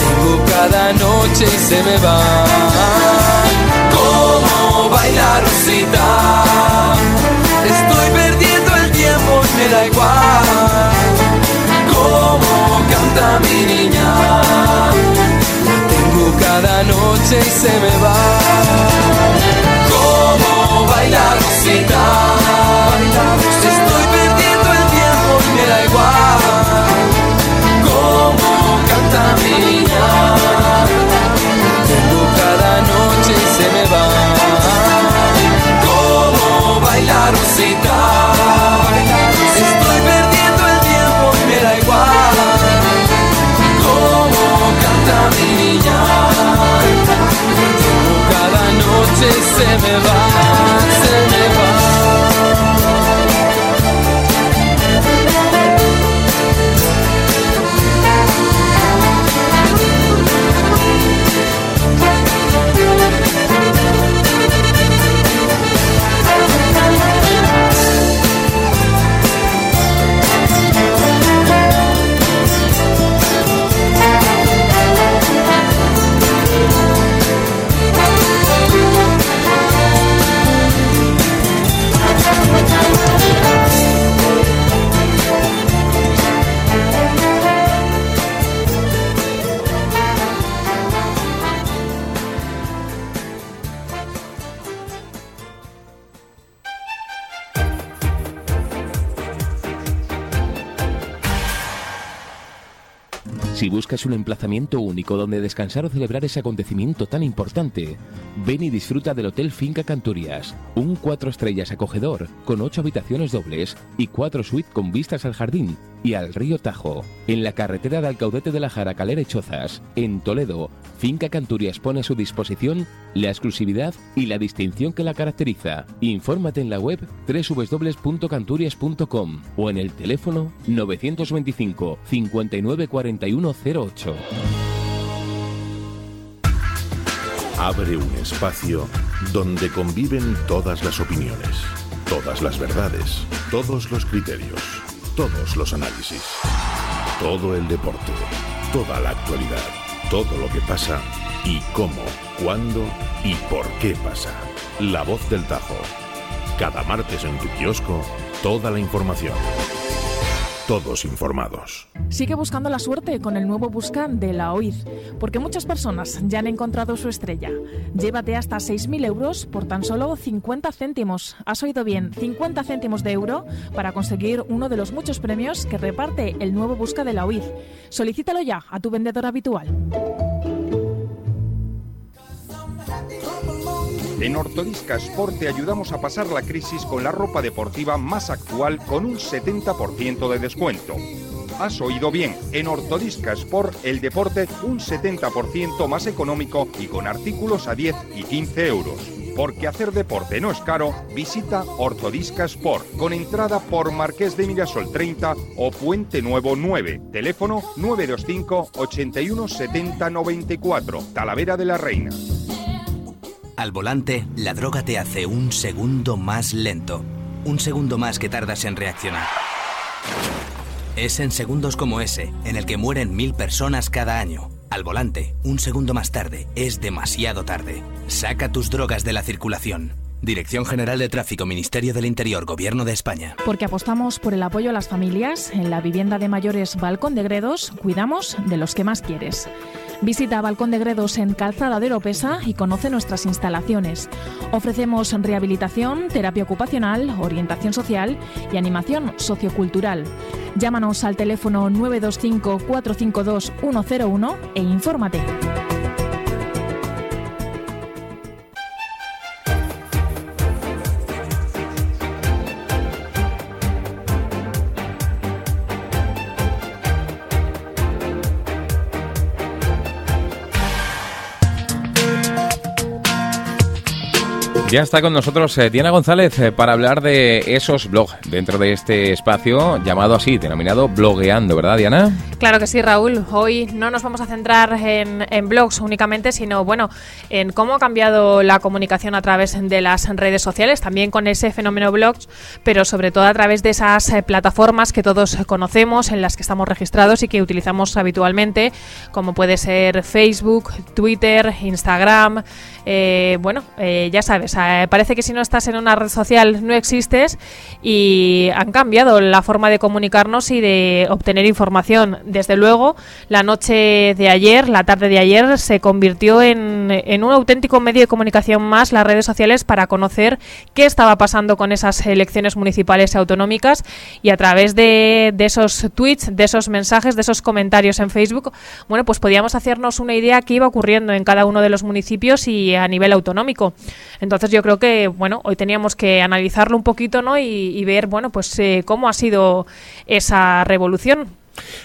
Tengo cada noche y se me va. Cómo baila Rosita. Estoy perdiendo el tiempo y me da igual cómo canta mi niña. Tengo cada noche y se me va. Cómo baila Buscas un emplazamiento único donde descansar o celebrar ese acontecimiento tan importante, ven y disfruta del Hotel Finca Canturias, un cuatro estrellas acogedor con ocho habitaciones dobles y cuatro suites con vistas al jardín y al río Tajo, en la carretera de Alcaudete de la Jara Calera y Chozas, en Toledo. Finca Canturias pone a su disposición la exclusividad y la distinción que la caracteriza. Infórmate en la web www.canturias.com o en el teléfono 925 59 41 08. Abre un espacio donde conviven todas las opiniones, todas las verdades, todos los criterios, todos los análisis, todo el deporte, toda la actualidad, todo lo que pasa y cómo, cuándo y por qué pasa. La voz del Tajo. Cada martes en tu kiosco, toda la información. Todos informados. Sigue buscando la suerte con el nuevo Buscan de la OID, porque muchas personas ya han encontrado su estrella. Llévate hasta 6.000 euros por tan solo 50 céntimos. Has oído bien, 50 céntimos de euro para conseguir uno de los muchos premios que reparte el nuevo Busca de la OID. Solicítalo ya a tu vendedor habitual. En Ortodisca Sport te ayudamos a pasar la crisis con la ropa deportiva más actual con un 70% de descuento. Has oído bien, en Ortodisca Sport el deporte un 70% más económico y con artículos a 10 y 15 euros. Porque hacer deporte no es caro, visita Ortodisca Sport con entrada por Marqués de Mirasol 30 o Puente Nuevo 9. Teléfono 925 81 70 94. Talavera de la Reina. Al volante, la droga te hace un segundo más lento. Un segundo más que tardas en reaccionar. Es en segundos como ese, en el que mueren mil personas cada año. Al volante, un segundo más tarde, es demasiado tarde. Saca tus drogas de la circulación. Dirección General de Tráfico, Ministerio del Interior, Gobierno de España. Porque apostamos por el apoyo a las familias, en la vivienda de mayores Balcón de Gredos, cuidamos de los que más quieres. Visita Balcón de Gredos en Calzada de Oropesa y conoce nuestras instalaciones. Ofrecemos rehabilitación, terapia ocupacional, orientación social y animación sociocultural. Llámanos al teléfono 925 452 101 e infórmate. Ya está con nosotros eh, Diana González eh, para hablar de esos blogs dentro de este espacio llamado así, denominado Blogueando, ¿verdad, Diana? Claro que sí, Raúl. Hoy no nos vamos a centrar en, en blogs únicamente, sino, bueno, en cómo ha cambiado la comunicación a través de las redes sociales, también con ese fenómeno blogs, pero sobre todo a través de esas eh, plataformas que todos conocemos, en las que estamos registrados y que utilizamos habitualmente, como puede ser Facebook, Twitter, Instagram. bueno, ya sabes, eh, parece que si no estás en una red social no existes y han cambiado la forma de comunicarnos y de obtener información. Desde luego, la noche de ayer, la tarde de ayer, se convirtió en, en un auténtico medio de comunicación más las redes sociales para conocer qué estaba pasando con esas elecciones municipales y autonómicas y a través de, de esos tweets, de esos mensajes, de esos comentarios en Facebook, bueno, pues podíamos hacernos una idea qué iba ocurriendo en cada uno de los municipios y a nivel autonómico. Entonces yo creo que, bueno, hoy teníamos que analizarlo un poquito, ¿no? Y, y ver, bueno, pues eh, cómo ha sido esa revolución.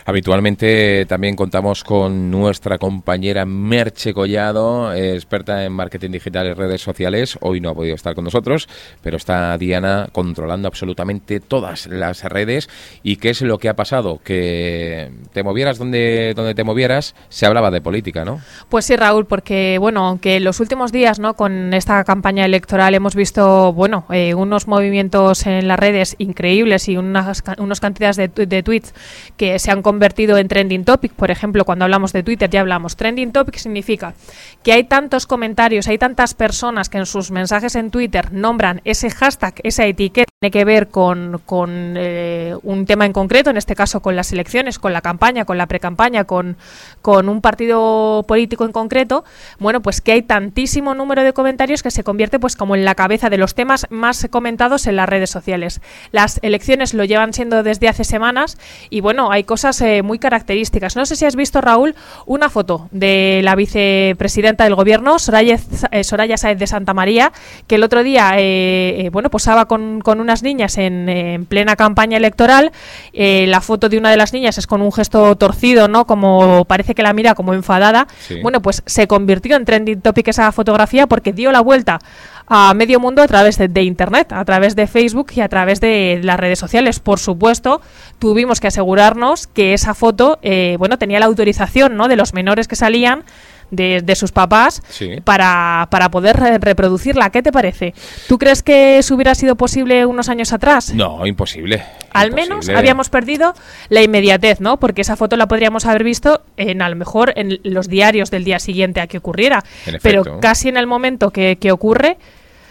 Habitualmente también contamos con nuestra compañera Merche Collado, experta en marketing digital y redes sociales. Hoy no ha podido estar con nosotros, pero está Diana controlando absolutamente todas las redes. ¿Y qué es lo que ha pasado? Que te movieras donde, donde te movieras, se hablaba de política, ¿no? Pues sí, Raúl, porque bueno, aunque en los últimos días, ¿no? Con esta campaña electoral hemos visto, bueno, eh, unos movimientos en las redes increíbles y unas unos cantidades de, de tweets que se han convertido en trending topic. Por ejemplo, cuando hablamos de Twitter ya hablamos. Trending topic significa que hay tantos comentarios, hay tantas personas que en sus mensajes en Twitter nombran ese hashtag, esa etiqueta que tiene que ver con, con, eh, un tema en concreto, en este caso con las elecciones, con la campaña, con la precampaña, con, con un partido político en concreto, bueno, pues que hay tantísimo número de comentarios que se convierte pues como en la cabeza de los temas más comentados en las redes sociales. Las elecciones lo llevan siendo desde hace semanas y bueno, hay cosas cosas eh, muy características. No sé si has visto, Raúl, una foto de la vicepresidenta del gobierno, Soraya, eh, Soraya Saez de Santa María, que el otro día, eh, bueno, posaba con, con unas niñas en, en plena campaña electoral. la foto de una de las niñas es con un gesto torcido, ¿no? Como parece que la mira como enfadada. Sí. Bueno, pues se convirtió en trending topic esa fotografía porque dio la vuelta a medio mundo a través de, Internet, a través de Facebook y a través de las redes sociales. Por supuesto, tuvimos que asegurarnos que esa foto, eh, bueno, tenía la autorización, ¿no? De los menores que salían. De, de, sus papás sí. para, para, poder re reproducirla. ¿Qué te parece? ¿Tú crees que eso hubiera sido posible unos años atrás? No, imposible. Al imposible. menos habíamos perdido la inmediatez, ¿no? Porque esa foto la podríamos haber visto en a lo mejor en los diarios del día siguiente a que ocurriera. Pero casi en el momento que, que ocurre.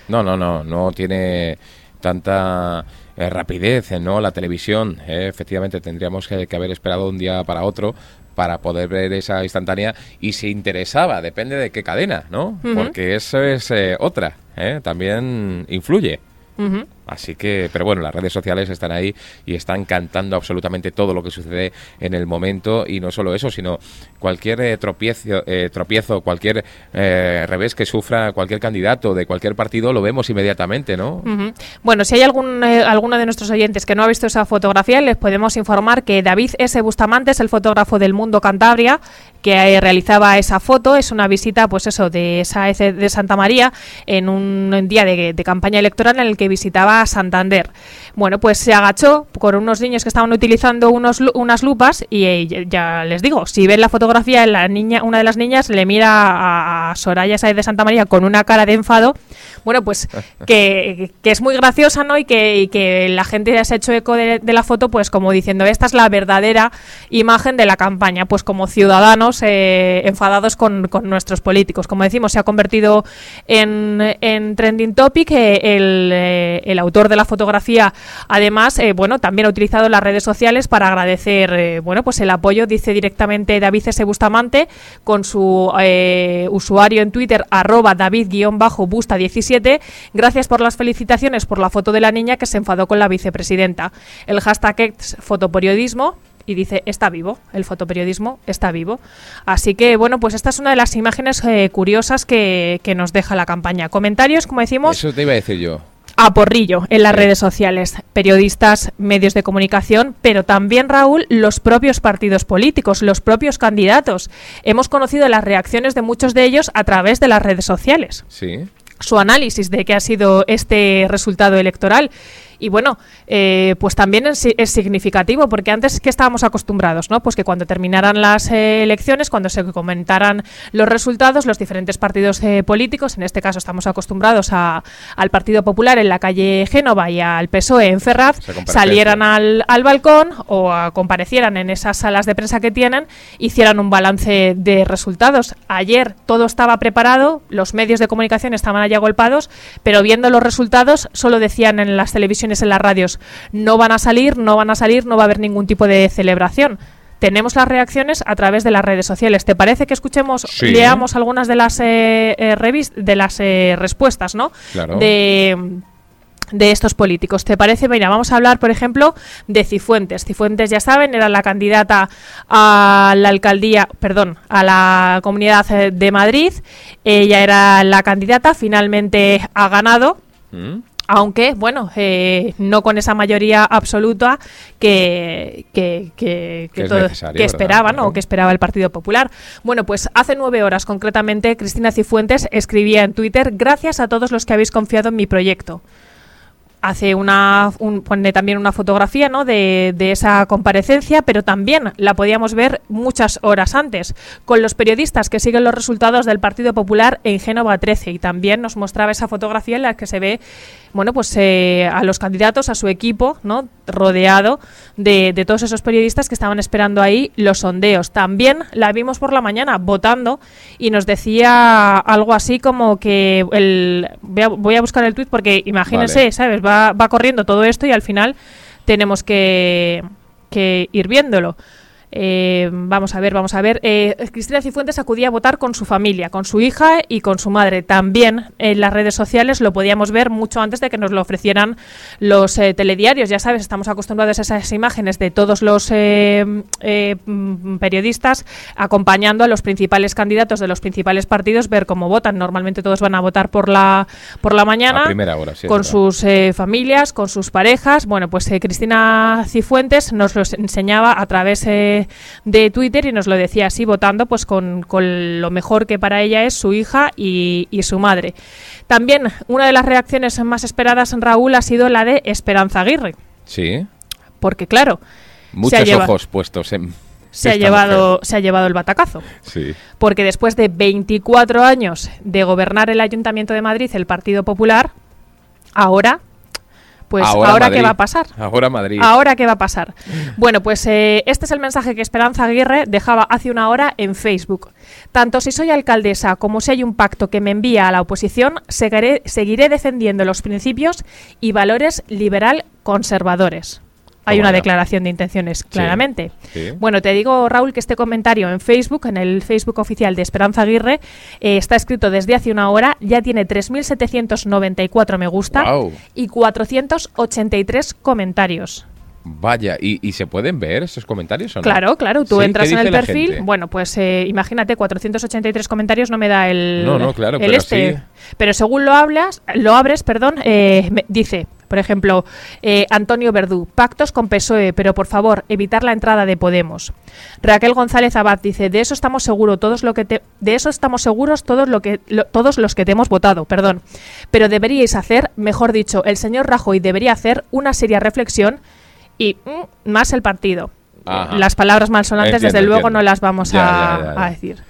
No, no, no, no tiene tanta eh, rapidez, ¿no? La televisión, eh, efectivamente tendríamos que, que, haber esperado un día para otro para poder ver esa instantánea y si interesaba, depende de qué cadena, ¿no? Uh -huh. Porque eso es eh, otra, también influye. Uh -huh. Así que, pero bueno, las redes sociales están ahí y están cantando absolutamente todo lo que sucede en el momento y no solo eso, sino cualquier eh, tropiezo, eh, tropiezo, cualquier eh, revés que sufra cualquier candidato de cualquier partido lo vemos inmediatamente, ¿no? Bueno, si hay algún eh, alguno de nuestros oyentes que no ha visto esa fotografía, les podemos informar que David S. Bustamante es el fotógrafo del Mundo Cantabria que realizaba esa foto. Es una visita, pues eso, de esa de Santa María en un día de campaña electoral en el que visitaba a Santander. Bueno, pues se agachó con unos niños que estaban utilizando unos, unas lupas y eh, ya les digo, si ven la fotografía, la niña, una de las niñas le mira a, Soraya Saez de Santa María con una cara de enfado. Bueno, pues (laughs) que, que es muy graciosa, ¿no? Y que, y que la gente ya se ha hecho eco de, de, la foto, pues como diciendo, esta es la verdadera imagen de la campaña, pues como ciudadanos eh, enfadados con, con, nuestros políticos. Como decimos, se ha convertido en, en trending topic. Eh, el, el autor de la fotografía, además, eh, bueno, también ha utilizado las redes sociales para agradecer, eh, bueno, pues el apoyo, dice directamente David S. Bustamante, con su eh, usuario en Twitter, arroba David-Busta17. Gracias por las felicitaciones por la foto de la niña que se enfadó con la vicepresidenta. El hashtag es fotoperiodismo y dice está vivo, el fotoperiodismo está vivo. Así que bueno, pues esta es una de las imágenes eh, curiosas que, que, nos deja la campaña. Comentarios, como decimos. Eso te iba a decir yo. A porrillo en las redes sociales, periodistas, medios de comunicación, pero también, Raúl, los propios partidos políticos, los propios candidatos. Hemos conocido las reacciones de muchos de ellos a través de las redes sociales. Sí. Su análisis de qué ha sido este resultado electoral y bueno, eh, pues también es, es, significativo, porque antes que estábamos acostumbrados, ¿no? Pues que cuando terminaran las eh, elecciones, cuando se comentaran los resultados, los diferentes partidos eh, políticos, en este caso estamos acostumbrados a, al Partido Popular en la calle Génova y al PSOE en Ferraz, salieran al, al, balcón o a, comparecieran en esas salas de prensa que tienen, hicieran un balance de resultados. Ayer todo estaba preparado, los medios de comunicación estaban allá agolpados, pero viendo los resultados solo decían en las televisiones en las radios no van a salir, no van a salir, no va a haber ningún tipo de celebración. Tenemos las reacciones a través de las redes sociales. ¿Te parece que escuchemos, sí. leamos algunas de las eh, eh, de las eh, respuestas, ¿no? Claro. De de estos políticos. ¿Te parece? Mira, vamos a hablar, por ejemplo, de Cifuentes. Cifuentes, ya saben, era la candidata a la alcaldía, perdón, a la Comunidad de Madrid. Ella era la candidata, finalmente ha ganado. ¿Mm? Aunque bueno eh, no con esa mayoría absoluta que que, que, que, todo, que esperaban o que esperaba el Partido Popular. Bueno pues hace nueve horas concretamente Cristina Cifuentes escribía en Twitter gracias a todos los que habéis confiado en mi proyecto hace una un, pone también una fotografía ¿no? de, de, esa comparecencia, pero también la podíamos ver muchas horas antes, con los periodistas que siguen los resultados del Partido Popular en Génova 13 y también nos mostraba esa fotografía en la que se ve bueno, pues eh, a los candidatos, a su equipo, ¿no? rodeado de, de, todos esos periodistas que estaban esperando ahí los sondeos. También la vimos por la mañana votando y nos decía algo así como que el voy a, voy a buscar el tuit porque imagínense, vale. ¿sabes? Va, va, corriendo todo esto y al final tenemos que, que ir viéndolo. Eh, vamos a ver, vamos a ver. Eh, Cristina Cifuentes acudía a votar con su familia, con su hija y con su madre. También en las redes sociales lo podíamos ver mucho antes de que nos lo ofrecieran los eh, telediarios. Ya sabes, estamos acostumbrados a esas imágenes de todos los eh, eh, periodistas acompañando a los principales candidatos de los principales partidos, ver cómo votan. Normalmente todos van a votar por la, por la mañana A primera hora, sí, es con sus familias, con sus parejas. Bueno, pues Cristina Cifuentes nos lo enseñaba a través eh, de Twitter y nos lo decía así, votando pues con, con lo mejor que para ella es su hija y, y su madre. También una de las reacciones más esperadas en Raúl ha sido la de Esperanza Aguirre, Sí. porque claro, Muchos ojos puestos en. se ha llevado, se ha llevado el batacazo. Sí. Porque después de 24 años de gobernar el Ayuntamiento de Madrid, el Partido Popular, ahora, pues ahora, qué va a pasar. Ahora Madrid. Ahora qué va a pasar. Bueno, pues eh, este es el mensaje que Esperanza Aguirre dejaba hace una hora en Facebook. Tanto si soy alcaldesa como si hay un pacto que me envía a la oposición, seguiré, seguiré defendiendo los principios y valores liberal conservadores. Hay una declaración de intenciones, claramente. sí. Bueno, te digo, Raúl, que este comentario en Facebook, en el Facebook oficial de Esperanza Aguirre, eh, está escrito desde hace una hora, ya tiene 3.794 me gusta y 483 comentarios. Vaya, ¿y, y se pueden ver esos comentarios o no? Claro, claro, tú Sí, entras ¿qué en el perfil, gente? bueno, pues eh, imagínate, 483 comentarios no me da el, No, no, claro, el pero este. sí. Pero según lo hablas, lo abres, perdón, eh, me- dice, por ejemplo, eh, Antonio Verdú, pactos con PSOE, pero por favor, evitar la entrada de Podemos. Raquel González Abad dice, de eso estamos seguros todos lo que te- de eso estamos seguros todos lo que lo- todos los que te hemos votado, perdón. Pero deberíais hacer, mejor dicho, el señor Rajoy debería hacer una seria reflexión y mm, más el partido. Ajá. Las palabras malsonantes, Entiendo, desde luego, entiendo. no las vamos Ya, a, ya, ya, ya. a decir.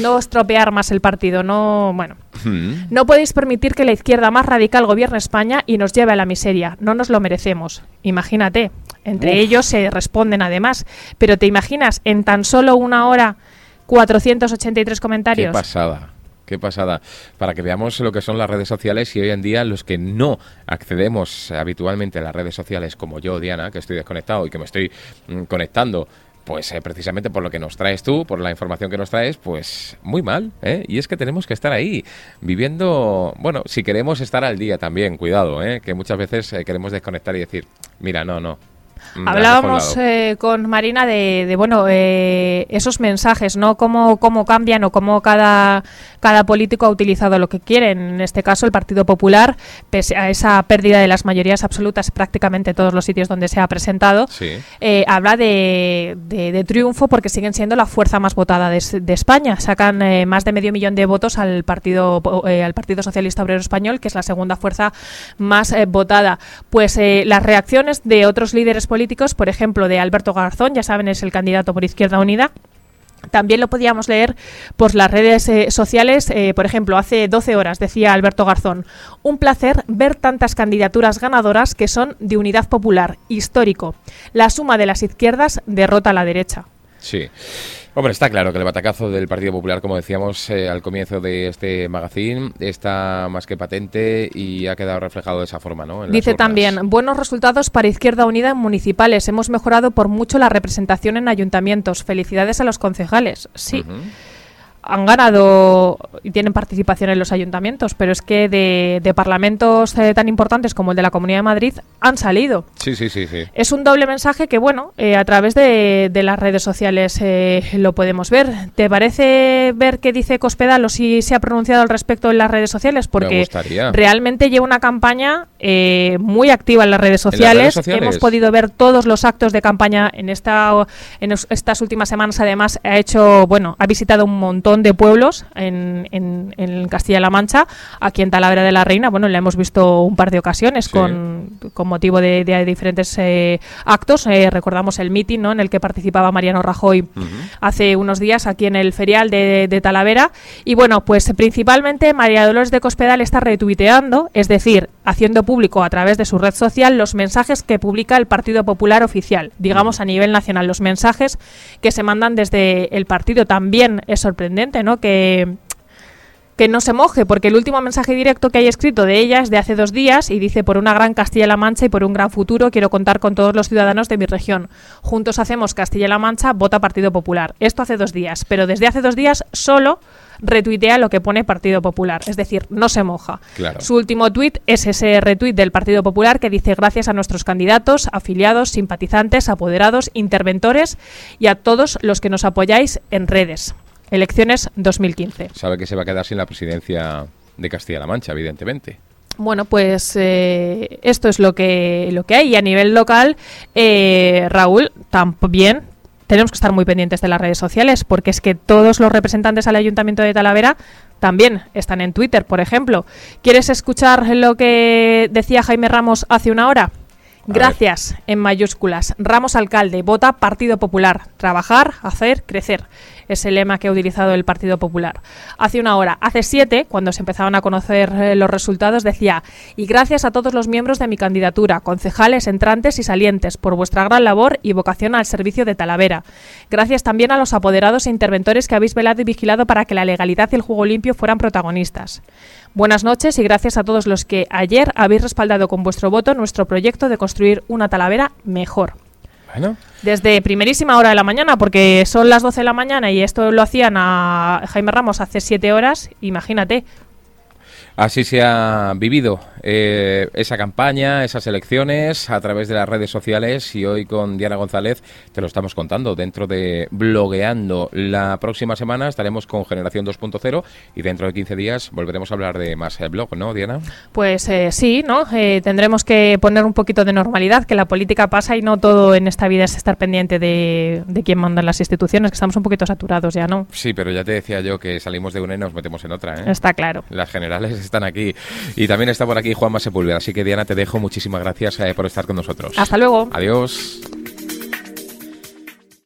No estropear más el partido, no, bueno. Hmm. No podéis permitir que la izquierda más radical gobierne España y nos lleve a la miseria. No nos lo merecemos. Imagínate. Entre Uf. ellos se responden además. Pero te imaginas, en tan solo una hora, 483 Qué comentarios. pasada. Qué pasada. Para que veamos lo que son las redes sociales y hoy en día los que no accedemos habitualmente a las redes sociales como yo, Diana, que estoy desconectado y que me estoy mm, conectando, pues eh, precisamente por lo que nos traes tú, por la información que nos traes, pues muy mal. ¿eh? Y es que tenemos que estar ahí, viviendo, bueno, si queremos estar al día también, cuidado, ¿eh? que muchas veces eh, queremos desconectar y decir, mira, no, no. Mm, Hablábamos lado". eh, con Marina de, de, bueno, eh, esos mensajes, ¿no? Cómo, cómo cambian o cómo cada, cada político ha utilizado lo que quiere. En este caso, el Partido Popular, pese a esa pérdida de las mayorías absolutas prácticamente en todos los sitios donde se ha presentado, Sí. eh, habla de, de- de triunfo porque siguen siendo la fuerza más votada de, de España. Sacan eh, más de medio millón de votos al Partido eh, al Partido Socialista Obrero Español, que es la segunda fuerza más votada. Pues las reacciones de otros líderes políticos, por ejemplo, de Alberto Garzón, ya saben, es el candidato por Izquierda Unida. También lo podíamos leer por las redes eh, sociales. eh, por ejemplo, hace 12 horas decía Alberto Garzón, un placer ver tantas candidaturas ganadoras que son de unidad popular, histórico. La suma de las izquierdas derrota a la derecha. Sí. Hombre, está claro que el batacazo del Partido Popular, como decíamos eh, al comienzo de este magazine, está más que patente y ha quedado reflejado de esa forma, ¿no? En Dice también, buenos resultados para Izquierda Unida en municipales. Hemos mejorado por mucho la representación en ayuntamientos. Felicidades a los concejales. Sí. Han ganado y tienen participación en los ayuntamientos, pero es que de, de parlamentos eh, tan importantes como el de la Comunidad de Madrid han salido. Sí, sí, sí, sí. Es un doble mensaje que, bueno, eh, a través de, de las redes sociales eh, lo podemos ver. ¿Te parece ver qué dice Cospedal o si se ha pronunciado al respecto en las redes sociales? Porque gustaría. realmente lleva una campaña eh, muy activa en las redes las redes sociales. sociales. Hemos podido ver todos los actos de campaña en esta en es- estas últimas semanas. Además, ha hecho, bueno, ha visitado un montón de pueblos en, en, en Castilla-La Mancha, aquí en Talavera de la Reina. Bueno, la hemos visto un par de ocasiones Sí. con, con motivo de, de diferentes eh, actos. Eh, recordamos el mitin ¿no? en el que participaba Mariano Rajoy hace unos días aquí en el ferial de, de Talavera. Y bueno, pues principalmente María Dolores de Cospedal está retuiteando, es decir, haciendo público a través de su red social los mensajes que publica el Partido Popular oficial, digamos a nivel nacional, los mensajes que se mandan desde el partido. También es sorprendente, ¿no? Que que no se moje, porque el último mensaje directo que hay escrito de ella es de hace dos días y dice, por una gran Castilla-La Mancha y por un gran futuro quiero contar con todos los ciudadanos de mi región. Juntos hacemos Castilla-La Mancha, vota Partido Popular. Esto hace dos días, pero desde hace dos días solo retuitea lo que pone Partido Popular, es decir, no se moja. Claro. Su último tuit es ese retuit del Partido Popular que dice gracias a nuestros candidatos, afiliados, simpatizantes, apoderados, interventores y a todos los que nos apoyáis en redes. Elecciones 2015. Sabe que se va a quedar sin la presidencia de Castilla-La Mancha, evidentemente. Bueno, pues eh, esto es lo que, lo que hay. Y a nivel local, eh, Raúl, también tenemos que estar muy pendientes de las redes sociales, porque es que todos los representantes al Ayuntamiento de Talavera también están en Twitter, por ejemplo. ¿Quieres escuchar lo que decía Jaime Ramos hace una hora? Gracias, en mayúsculas. Ramos Alcalde, vota Partido Popular. Trabajar, hacer, crecer. Es el lema que ha utilizado el Partido Popular. Hace una hora, hace siete, cuando se empezaban a conocer eh, los resultados, decía, y gracias a todos los miembros de mi candidatura, concejales, entrantes y salientes, por vuestra gran labor y vocación al servicio de Talavera. Gracias también a los apoderados e interventores que habéis velado y vigilado para que la legalidad y el juego limpio fueran protagonistas. Buenas noches y gracias a todos los que ayer habéis respaldado con vuestro voto nuestro proyecto de construir una Talavera mejor. Desde primerísima hora de la mañana, porque son las 12 de la mañana y esto lo hacían a Jaime Ramos hace 7 horas, imagínate. Así se ha vivido eh, esa campaña, esas elecciones a través de las redes sociales y hoy con Diana González te lo estamos contando dentro de Blogueando. La próxima semana estaremos con Generación 2.0 y dentro de 15 días volveremos a hablar de más eh, blog, ¿no, Diana? Pues eh, sí, ¿no? Eh, tendremos que poner un poquito de normalidad, que la política pasa y no todo en esta vida es estar pendiente de, de quién manda en las instituciones, que estamos un poquito saturados ya, ¿no? Sí, pero ya te decía yo que salimos de una y nos metemos en otra, ¿eh? Está claro. Las generales están aquí. Y también está por aquí Juanma Sepúlveda. Así que, Diana, te dejo. Muchísimas gracias eh, por estar con nosotros. Hasta luego. Adiós.